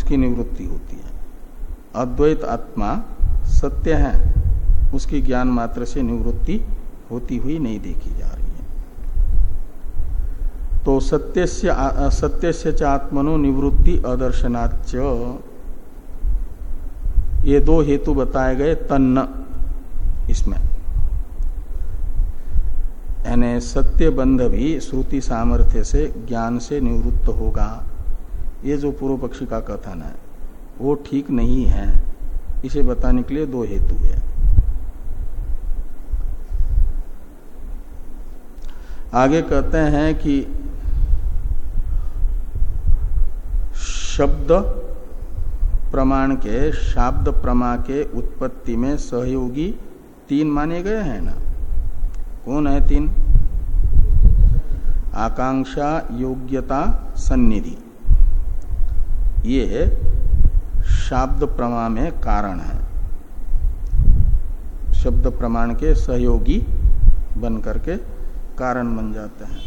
उसकी निवृत्ति होती है। अद्वैत आत्मा सत्य है, उसकी ज्ञान मात्र से निवृत्ति होती हुई नहीं देखी जा रही है। तो सत्य सत्य से आत्मनो निवृत्ति अदर्शनाच ये दो हेतु बताए गए तन्न इसमें। यानी सत्य बंध भी श्रुति सामर्थ्य से, ज्ञान से निवृत्त होगा। ये जो पूर्व पक्षी का कथन है वो ठीक नहीं है, इसे बताने के लिए दो हेतु है। आगे कहते हैं कि शब्द प्रमाण के, शाब्द प्रमा के उत्पत्ति में सहयोगी तीन माने गए हैं ना। कौन है तीन? आकांक्षा, योग्यता, सन्निधि। ये शाब्द प्रमा में कारण है। शब्द प्रमाण के सहयोगी बन करके कारण बन जाते हैं।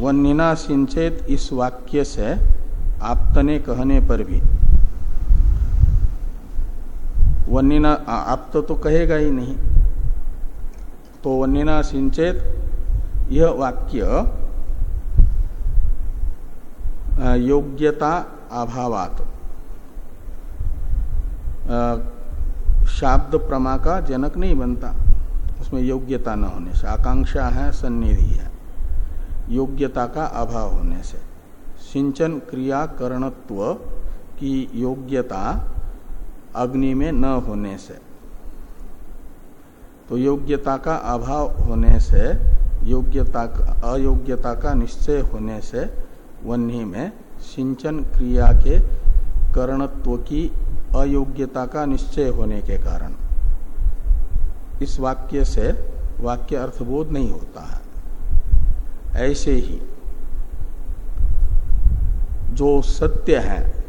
वन्यना सिंचेत इस वाक्य से आपतने कहने पर भी। वन्यना आप्त तो कहेगा ही नहीं। तो वन्यना सिंचेत, यह वाक्य योग्यता अभावात। शाब्द प्रमा का जनक नहीं बनता। उसमें योग्यता न होने से, आकांक्षा है, सन्निधि है। योग्यता का अभाव होने से। सिंचन, क्रिया, करणत्व की योग्यता अग्नि में न होने से। तो योग्यता का अभाव होने से, योग्यता, अयोग्यता का निश्चय होने से वन्य में सिंचन क्रिया के करणत्व की अयोग्यता का निश्चय होने के कारण। इस वाक्य से वाक्य अर्थबोध नहीं होता है। ऐसे ही जो सत्य है,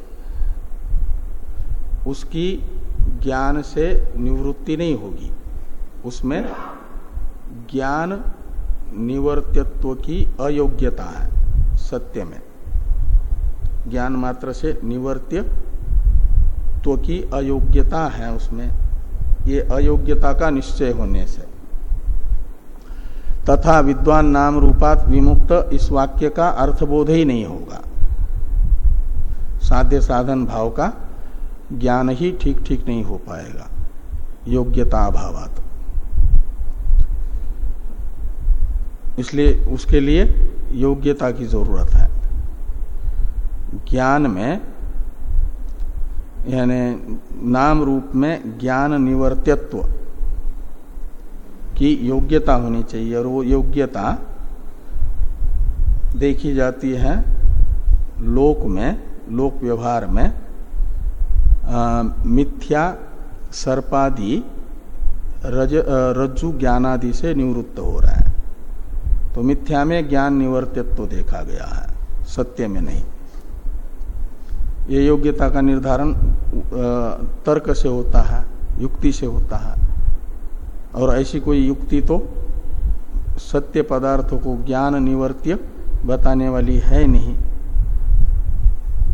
उसकी ज्ञान से निवृत्ति नहीं होगी। उसमें ज्ञान निवर्तित्व की अयोग्यता है। सत्य में। ज्ञान मात्र से निवर्त्य तो की अयोग्यता है उसमें। ये अयोग्यता का निश्चय होने से। तथा विद्वान नाम रूपात विमुक्त इस वाक्य का अर्थबोध ही नहीं होगा। साध्य साधन भाव का ज्ञान ही ठीक ठीक नहीं हो पाएगा। योग्यता अभावात। इसलिए उसके लिए योग्यता की ज़रूरत है। ज्ञान में यानी नाम रूप में ज्ञान निवर्त्यत्व की योग्यता होनी चाहिए और वो योग्यता देखी जाती है लोक में लोक व्यवहार में आ, मिथ्या सर्पादि रज रज्जु ज्ञानादि से निवृत्त हो रहा है। तो मिथ्या में ज्ञान निवर्तित्व तो देखा गया है। सत्य में नहीं। ये योग्यता का निर्धारण तर्क से होता है, युक्ति से होता है। और ऐसी कोई युक्ति तो सत्य पदार्थों को ज्ञान निवर्त्य बताने वाली है नहीं।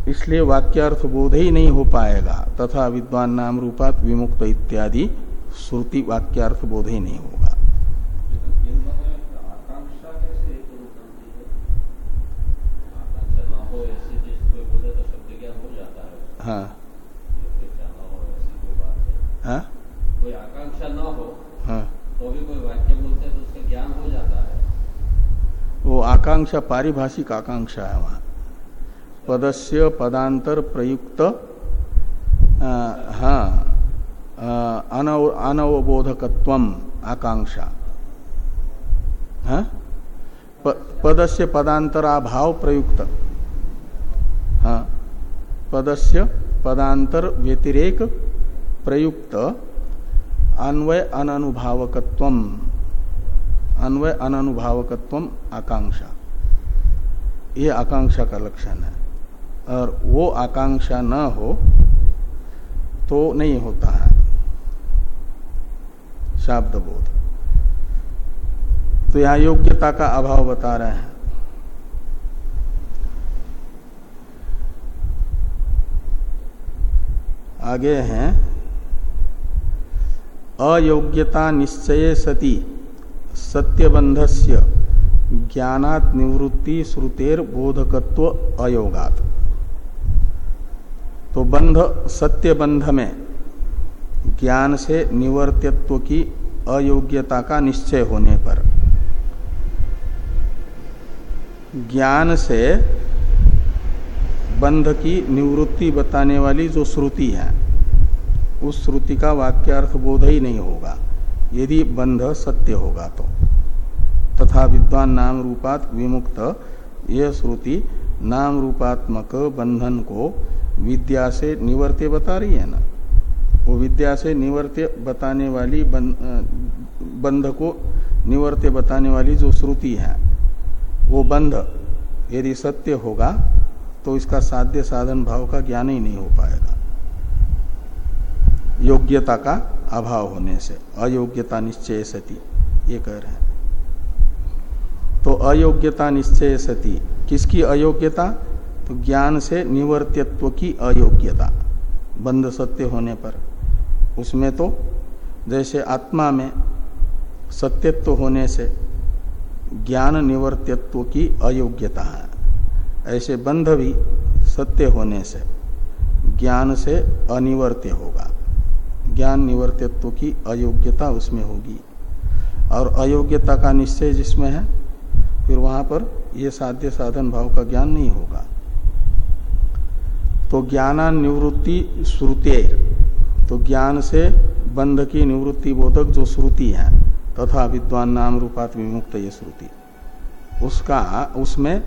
इसलिए वाक्यार्थ बोध ही नहीं हो पाएगा। तथा विद्वान नाम रूपात विमुक्त इत्यादि श्रुति वाक्यार्थ बोध ही नहीं होगा हाँ। हाँ? कोई आकांक्षा न हो हाँ। तो भी कोई वाक्य बोलते हैं तो उसका ज्ञान हो जाता है। वो आकांक्षा पारिभाषिक आकांक्षा है वहाँ। पदस्य पदांतर प्रयुक्त हाँ अनवबोधकत्व आकांक्षा। हाँ? पदस्य पदांतराभाव प्रयुक्त। पदस्य पदांतर व्यतिरेक प्रयुक्त अन्वय अनुभावकत्व अन्वय अनुभावकत्व आकांक्षा। ये आकांक्षा का लक्षण है। और वो आकांक्षा न हो तो नहीं होता है। शाब्द बोध तो यहाँ योग्यता का अभाव बता रहे हैं। आगे हैं। अयोग्यता निश्चय सती सत्यबंधस्य ज्ञानात निवृत्ति श्रुतेर बोधकत्व अयोगात। तो बंध सत्य बंध में ज्ञान से निवर्त्यत्व की अयोग्यता का निश्चय होने पर। ज्ञान से बंध की निवृत्ति बताने वाली जो श्रुति है उस श्रुति का वाक्यार्थ बोध ही नहीं होगा। यदि बंध सत्य होगा तो। तथा विद्वान नाम रूपात विमुक्त। यह श्रुति नाम रूपात्मक बंधन को विद्या से निवर्त्य बता रही है ना? वो विद्या से निवर्त्य बताने वाली बंध को निवर्त्य बताने वाली जो श्रुति है, वो बंध। यदि सत्य होगा तो इसका साध्य साधन भाव का ज्ञान ही नहीं हो पाएगा। योग्यता का अभाव होने से। अयोग्यता निश्चय सती, ये कह रहे हैं। तो अयोग्यता निश्चय सती, किसकी अयोग्यता? तो ज्ञान से निवर्त्यत्व की अयोग्यता, बंद सत्य होने पर। उसमें तो जैसे आत्मा में सत्यत्व होने से ज्ञान निवर्त्यत्व की अयोग्यता है, ऐसे बंध भी सत्य होने से ज्ञान से अनिवर्त्य होगा। ज्ञान निवर्तित्व की अयोग्यता उसमें होगी। और अयोग्यता का निश्चय जिसमें है, फिर वहाँ पर यह साध्य साधन भाव का ज्ञान नहीं होगा। तो ज्ञानानिवृत्ति श्रुते तो ज्ञान से बंध की निवृत्ति बोधक जो श्रुति है, तथा विद्वान नाम रूपात विमुक्त ये श्रुति, उसका, उसमें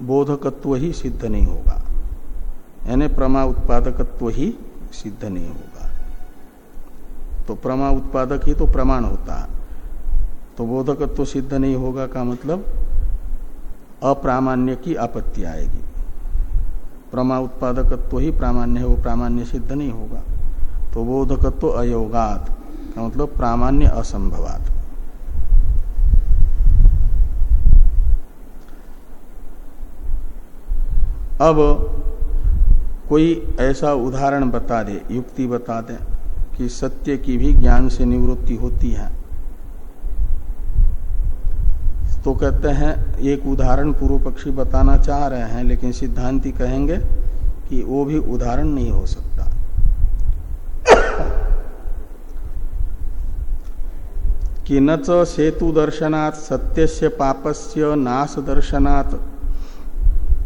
बोधकत्व ही सिद्ध नहीं होगा। यानी प्रमा उत्पादकत्व ही सिद्ध नहीं होगा। तो प्रमा उत्पादक ही तो प्रमाण होता है। तो बोधकत्व तो सिद्ध नहीं होगा का मतलब? अप्रामाण्य की आपत्ति आएगी। प्रमा उत्पादकत्व तो ही प्रामाण्य है, वो प्रामाण्य सिद्ध नहीं होगा। तो बोधकत्व तो अयोगात, का मतलब प्रामाण्य असंभवात। अब कोई ऐसा उदाहरण बता दे, युक्ति बता दे। कि सत्य की भी ज्ञान से निवृत्ति होती है। तो कहते हैं, एक उदाहरण पूर्व पक्षी बताना चाह रहे हैं, लेकिन सिद्धांति कहेंगे कि वो भी उदाहरण नहीं हो सकता। कि न च सेतु दर्शनात् सत्य पापस्य नाश दर्शनात्,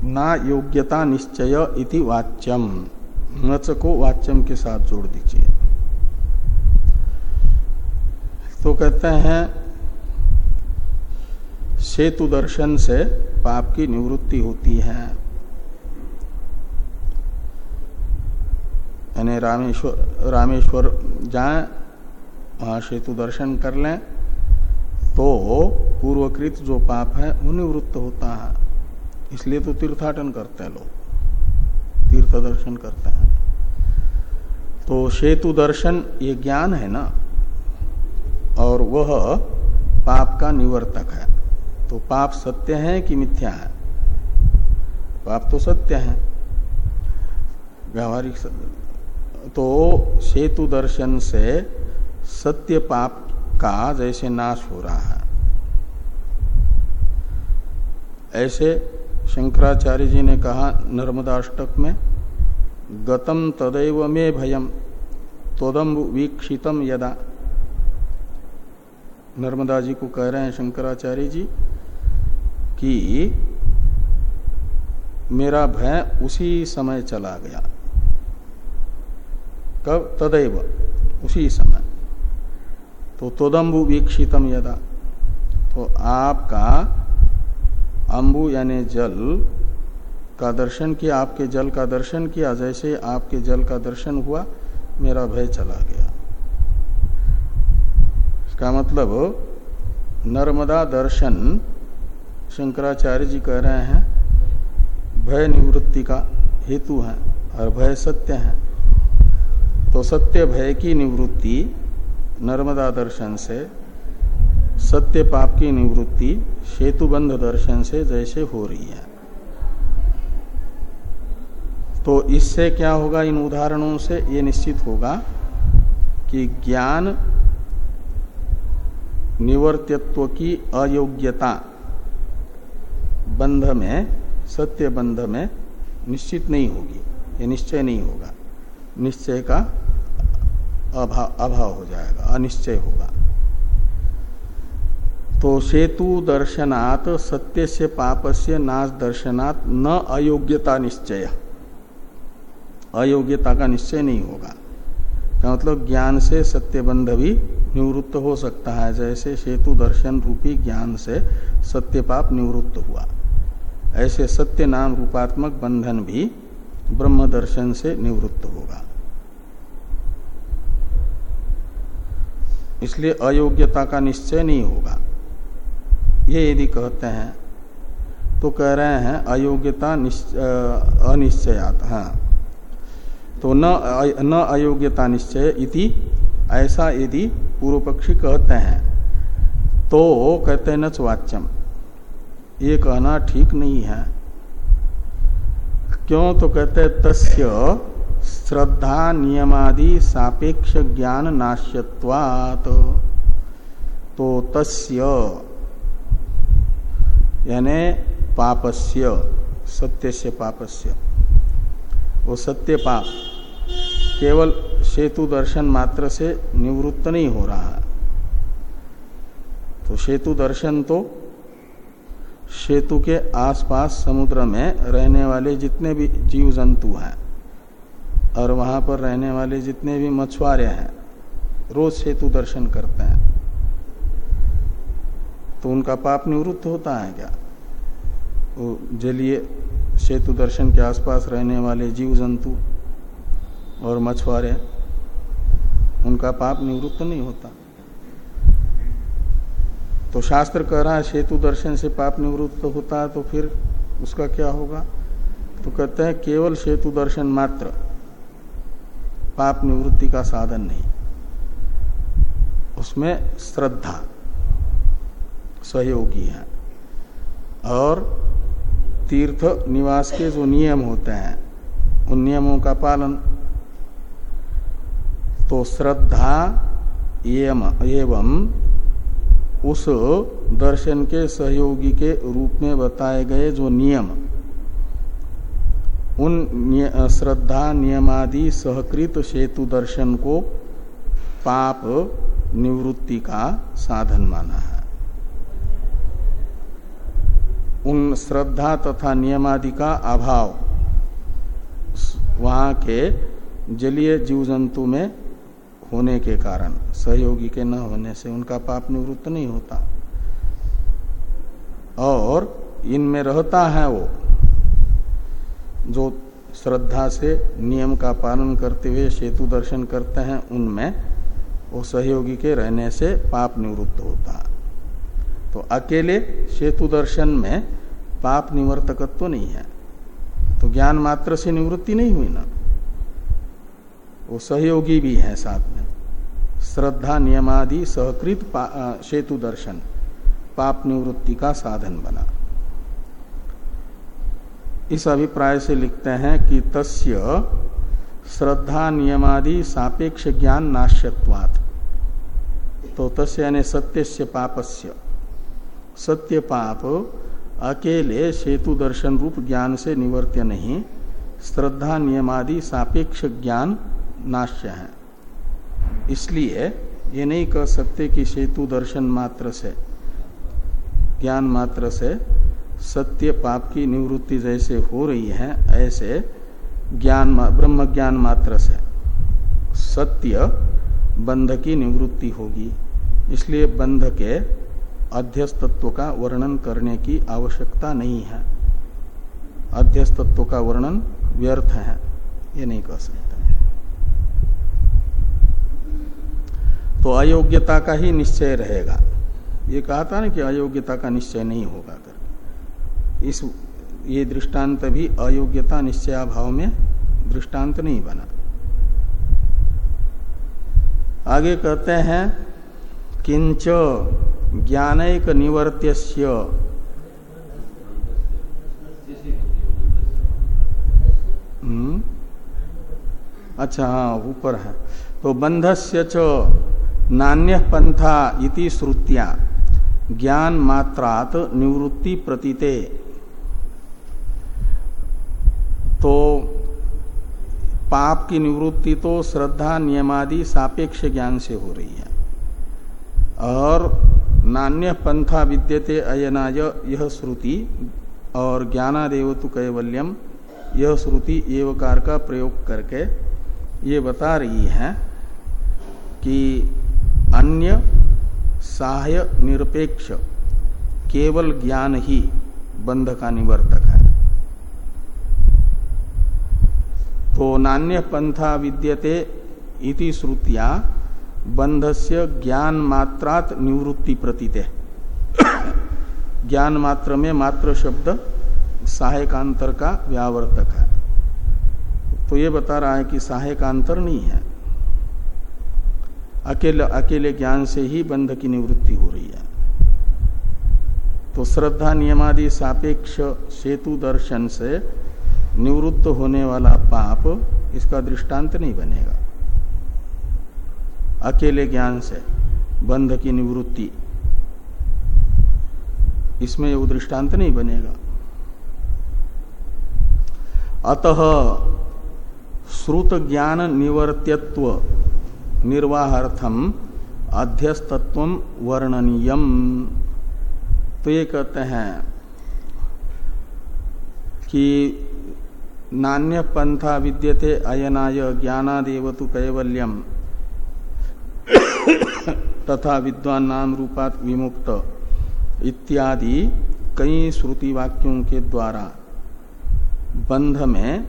ना योग्यता निश्चय इति वाच्यम। नच को वाच्यम के साथ जोड़ दीजिए। तो कहते हैं, सेतु दर्शन से पाप की निवृत्ति होती है। यानी रामेश्वर रामेश्वर जाए, वहाँ सेतु दर्शन कर लें तो पूर्वकृत जो पाप है, वो निवृत्त होता है। इसलिए तो तीर्थाटन करते हैं लोग, तीर्थ दर्शन करते हैं। तो सेतु दर्शन ये ज्ञान है ना? और वह पाप का निवर्तक है। तो पाप सत्य है कि मिथ्या है? पाप तो सत्य है। व्यावहारिक तो सेतु दर्शन से सत्य पाप का जैसे नाश हो रहा है। ऐसे शंकराचार्य जी ने कहा नर्मदाष्टक में, गतम तदैव में भयम तोदम वीक्षितम यदा। नर्मदा जी को कह रहे हैं शंकराचार्य जी कि मेरा भय उसी समय चला गया। कब? तदैव, उसी समय। तो तोदम्बु वीक्षितम यदा। तो आपका अम्बु यानी जल का दर्शन किया, आपके जल का दर्शन किया, जैसे आपके जल का दर्शन हुआ, मेरा भय चला गया। इसका मतलब नर्मदा दर्शन शंकराचार्य जी कह रहे हैं, भय निवृत्ति का हेतु है और भय सत्य है। तो सत्य भय की निवृत्ति नर्मदा दर्शन से, सत्य पाप की निवृत्ति सेतुबंध दर्शन से जैसे हो रही है। तो इससे क्या होगा इन उदाहरणों से? ये निश्चित होगा कि ज्ञान निवर्त्यत्व की अयोग्यता। बंध में, सत्य बंध में निश्चित नहीं होगी, ये निश्चय नहीं होगा। निश्चय का अभाव अभाव हो जाएगा, अनिश्चय होगा। तो सेतु दर्शनात् सत्य से पाप से नाश दर्शनात् न अयोग्यता निश्चय। अयोग्यता का निश्चय नहीं होगा। मतलब ज्ञान से सत्य बंध भी निवृत्त हो सकता है। जैसे सेतु दर्शन रूपी ज्ञान से सत्य पाप निवृत्त हुआ। ऐसे सत्य नाम रूपात्मक बंधन भी ब्रह्म दर्शन से निवृत्त होगा। इसलिए अयोग्यता का निश्चय नहीं होगा। ये यदि कहते हैं तो कह रहे हैं, अयोग्यता अनिश्चयात। हाँ। तो न न अयोग्यता निश्चय इति, ऐसा यदि पूर्व पक्षी कहते हैं। तो कहते हैं, नच वाच्यम। ये कहना ठीक नहीं है। क्यों? तो कहते तस्य श्रद्धा नियमादि सापेक्ष ज्ञान नाश्यत्वात। तो तस्य यानी पापस्य सत्य से पापस्य। वो सत्य पाप, केवल सेतु दर्शन मात्र से निवृत्त नहीं हो रहा तो सेतु दर्शन तो सेतु के आसपास समुद्र में रहने वाले जितने भी जीव जंतु हैं, और वहाँ पर रहने वाले जितने भी मछुआरे हैं, रोज सेतु दर्शन करते हैं। तो उनका पाप निवृत्त होता है क्या? वो जलीय सेतु दर्शन के आसपास रहने वाले जीव जंतु और मछुआरे उनका पाप निवृत्त नहीं होता। तो शास्त्र कह रहा है, सेतु दर्शन से पाप निवृत्त होता है तो फिर उसका क्या होगा? तो कहते हैं, केवल सेतु दर्शन मात्र, पाप निवृत्ति का साधन नहीं। उसमें श्रद्धा, सहयोगी है और तीर्थ निवास के जो नियम होते हैं, उन नियमों का पालन तो श्रद्धा एवं उस दर्शन के सहयोगी के रूप में बताए गए जो नियम, उन श्रद्धा नियमादि सहकृत सेतु दर्शन को पाप निवृत्ति का साधन माना है। उन श्रद्धा तथा नियमादि का अभाव, वहाँ के जलीय जीव जंतु में होने के कारण, सहयोगी के न होने से उनका पाप निवृत्त नहीं होता। और इनमें रहता है वो, जो श्रद्धा से नियम का पालन करते हुए सेतु दर्शन करते हैं, उनमें वो सहयोगी के रहने से पाप निवृत्त होता तो अकेले सेतु दर्शन में पाप निवर्तकत्व तो नहीं है। तो ज्ञान मात्र से निवृत्ति नहीं हुई ना। सहयोगी भी है साथ में। श्रद्धा, नियमादि, सहकृत सेतु दर्शन, पाप निवृत्ति का साधन बना। इस अभिप्राय से लिखते हैं कि तस्य श्रद्धा, नियमादि, सापेक्ष ज्ञान नाश्यत्वात्। तो तस्य यानी सत्य से पापस्य। सत्य पाप अकेले सेतु दर्शन रूप ज्ञान से निवर्त्य नहीं। श्रद्धा, नियमादि, सापेक्ष ज्ञान नाश्य है। इसलिए ये नहीं कह सकते कि सेतु दर्शन मात्र से, ज्ञान मात्र से सत्य पाप की निवृत्ति जैसे हो रही है, ऐसे ज्ञान ब्रह्म ज्ञान मात्र से सत्य बंध की निवृत्ति होगी। इसलिए बंध के अध्यस्तत्व का वर्णन करने की आवश्यकता नहीं है। अध्यस्तत्व का वर्णन व्यर्थ है, ये नहीं कह सकते। तो अयोग्यता का ही निश्चय रहेगा। ये कहा था ना कि अयोग्यता का निश्चय नहीं होगा कर इस, ये दृष्टांत भी अयोग्यता निश्चयाभाव में दृष्टांत नहीं बना। आगे कहते हैं, किंच ज्ञानक निवर्त्यस्य। हम्म? अच्छा हाँ ऊपर है। तो बंधस्य च नान्य पंथा इति श्रुतिया। ज्ञान मात्रात निवृत्ति प्रतीते तो पाप की निवृत्ति तो श्रद्धा, नियमादि, सापेक्ष ज्ञान से हो रही है। और नान्य पंथा विद्यते अयनाय यह श्रुति, और ज्ञानादेव तो कैवल्यम यह श्रुति एवकार का प्रयोग करके ये बता रही है कि अन्य सहाय निरपेक्ष, केवल ज्ञान ही बंध का निवर्तक है। तो नान्य पंथा विद्यते इति श्रुतिया, बंधस्य ज्ञान मात्रात निवृत्ति प्रतीत। ज्ञान मात्र में मात्र शब्द सहायकांतर का व्यावर्तक है। तो ये बता रहा है कि सहायकांतर नहीं है। अकेले अकेले ज्ञान से ही बंध की निवृत्ति हो रही है। तो श्रद्धा नियमादि सापेक्ष सेतु दर्शन से निवृत्त होने वाला पाप इसका दृष्टांत नहीं बनेगा। अकेले ज्ञान से बंध की निवृत्ति, इसमें वो दृष्टांत नहीं बनेगा। अतः श्रुत ज्ञान निवर्त्यत्व निर्वाहार्थम अध्यस्तत्व वर्णनीयम। तो ये कहते हैं कि नान्य पंथा विद्यते अयनाय ज्ञानादेव तो कैवल्यम। तथा विद्वान नाम रूपात विमुक्त इत्यादि कई श्रुति वाक्यों के द्वारा बंध में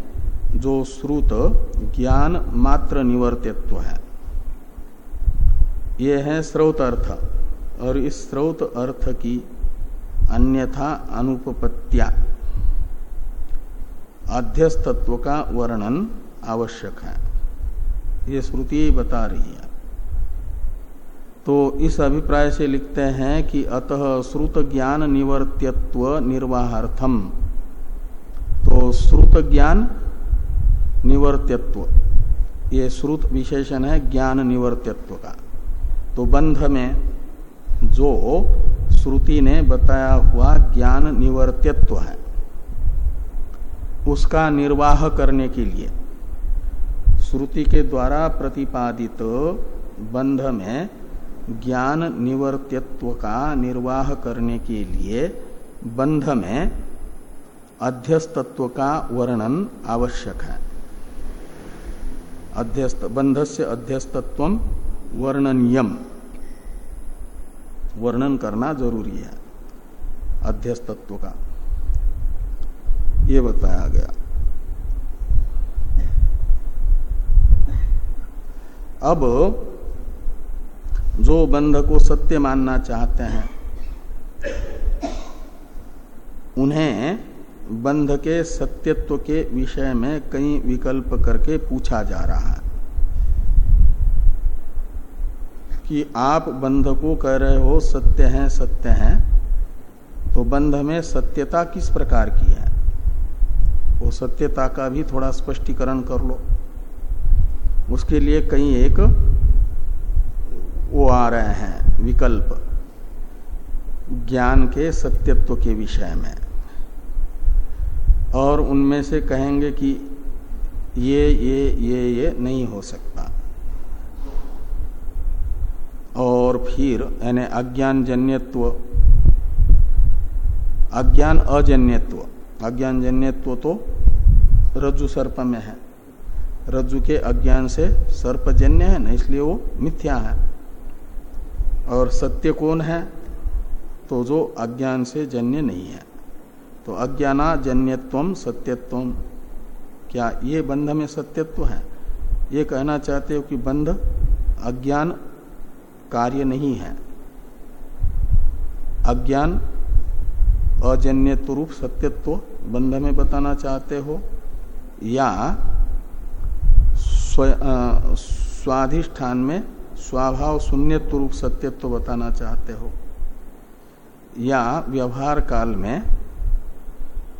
जो श्रुत ज्ञान मात्र निवर्तित्व है। ये है स्रोत अर्थ। और इस स्रोत अर्थ की अन्यथा अनुपत्या अध्यस्तत्व का वर्णन आवश्यक है। ये श्रुति बता रही है। तो इस अभिप्राय से लिखते हैं कि अतः श्रुत ज्ञान निवर्त्यत्व निर्वाहार्थम। तो श्रुत ज्ञान निवर्त्यत्व। ये श्रुत विशेषण है ज्ञान निवर्त्यत्व का। तो बंध में जो श्रुति ने बताया हुआ ज्ञान निवर्तित्व है, उसका निर्वाह करने के लिए श्रुति के द्वारा प्रतिपादित बंध में ज्ञान निवर्तित्व का निर्वाह करने के लिए बंध में अध्यस्तत्व का वर्णन आवश्यक है। अध्यस्त, बंध से अध्यस्तत्व वर्णनियम वर्णन करना ज़रूरी है। अध्यस्तत्व का। ये बताया गया। अब जो बंध को सत्य मानना चाहते हैं, उन्हें बंध के सत्यत्व के विषय में कई विकल्प करके पूछा जा रहा है। कि आप बंध को कह रहे हो, सत्य है सत्य है तो बंध में सत्यता किस प्रकार की है? वो सत्यता का भी थोड़ा स्पष्टीकरण कर लो। उसके लिए कई एक वो आ रहे हैं, विकल्प। ज्ञान के सत्यत्व के विषय में। और उनमें से कहेंगे कि ये ये ये ये नहीं हो सकता। और फिर यानी अज्ञान जन्यत्व अज्ञान अजन्यत्व। अज्ञान जन्यत्व तो रज्जु सर्प में है। रज्जु के अज्ञान से सर्पजन्य है, ना इसलिए वो मिथ्या है। और सत्य कौन है? तो जो अज्ञान से जन्य नहीं है। तो अज्ञानाजन्यत्व सत्यत्व क्या ये बंध में सत्यत्व है? ये कहना चाहते हो कि बंध अज्ञान कार्य नहीं है। अज्ञान अजन्यत्व रूप सत्यत्व बंध में बताना चाहते हो या स्वाधिष्ठान में स्वभाव शून्यत्व रूप सत्यत्व बताना चाहते हो या व्यवहार काल में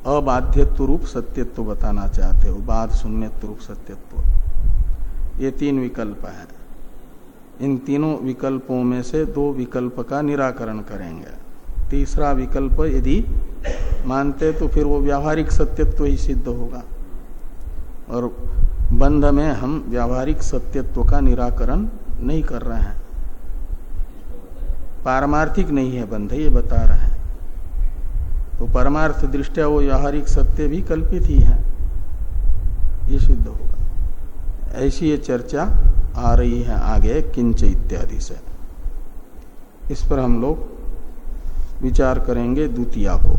अबाध्यत्व रूप सत्यत्व बताना चाहते हो, बाध शून्यत्व रूप सत्यत्व। ये तीन विकल्प है। इन तीनों विकल्पों में से दो विकल्प का निराकरण करेंगे। तीसरा विकल्प यदि मानते तो फिर वो व्यावहारिक सत्यत्व ही सिद्ध होगा। और बंध में हम व्यावहारिक सत्यत्व का निराकरण नहीं कर रहे हैं। पारमार्थिक नहीं है बंध, ये बता रहे है। तो परमार्थ दृष्टिया वो व्यावहारिक सत्य भी कल्पित ही है। ये सिद्ध होगा। ऐसी ये चर्चा आ रही है आगे किंच इत्यादि से। इस पर हम लोग विचार करेंगे द्वितीया को।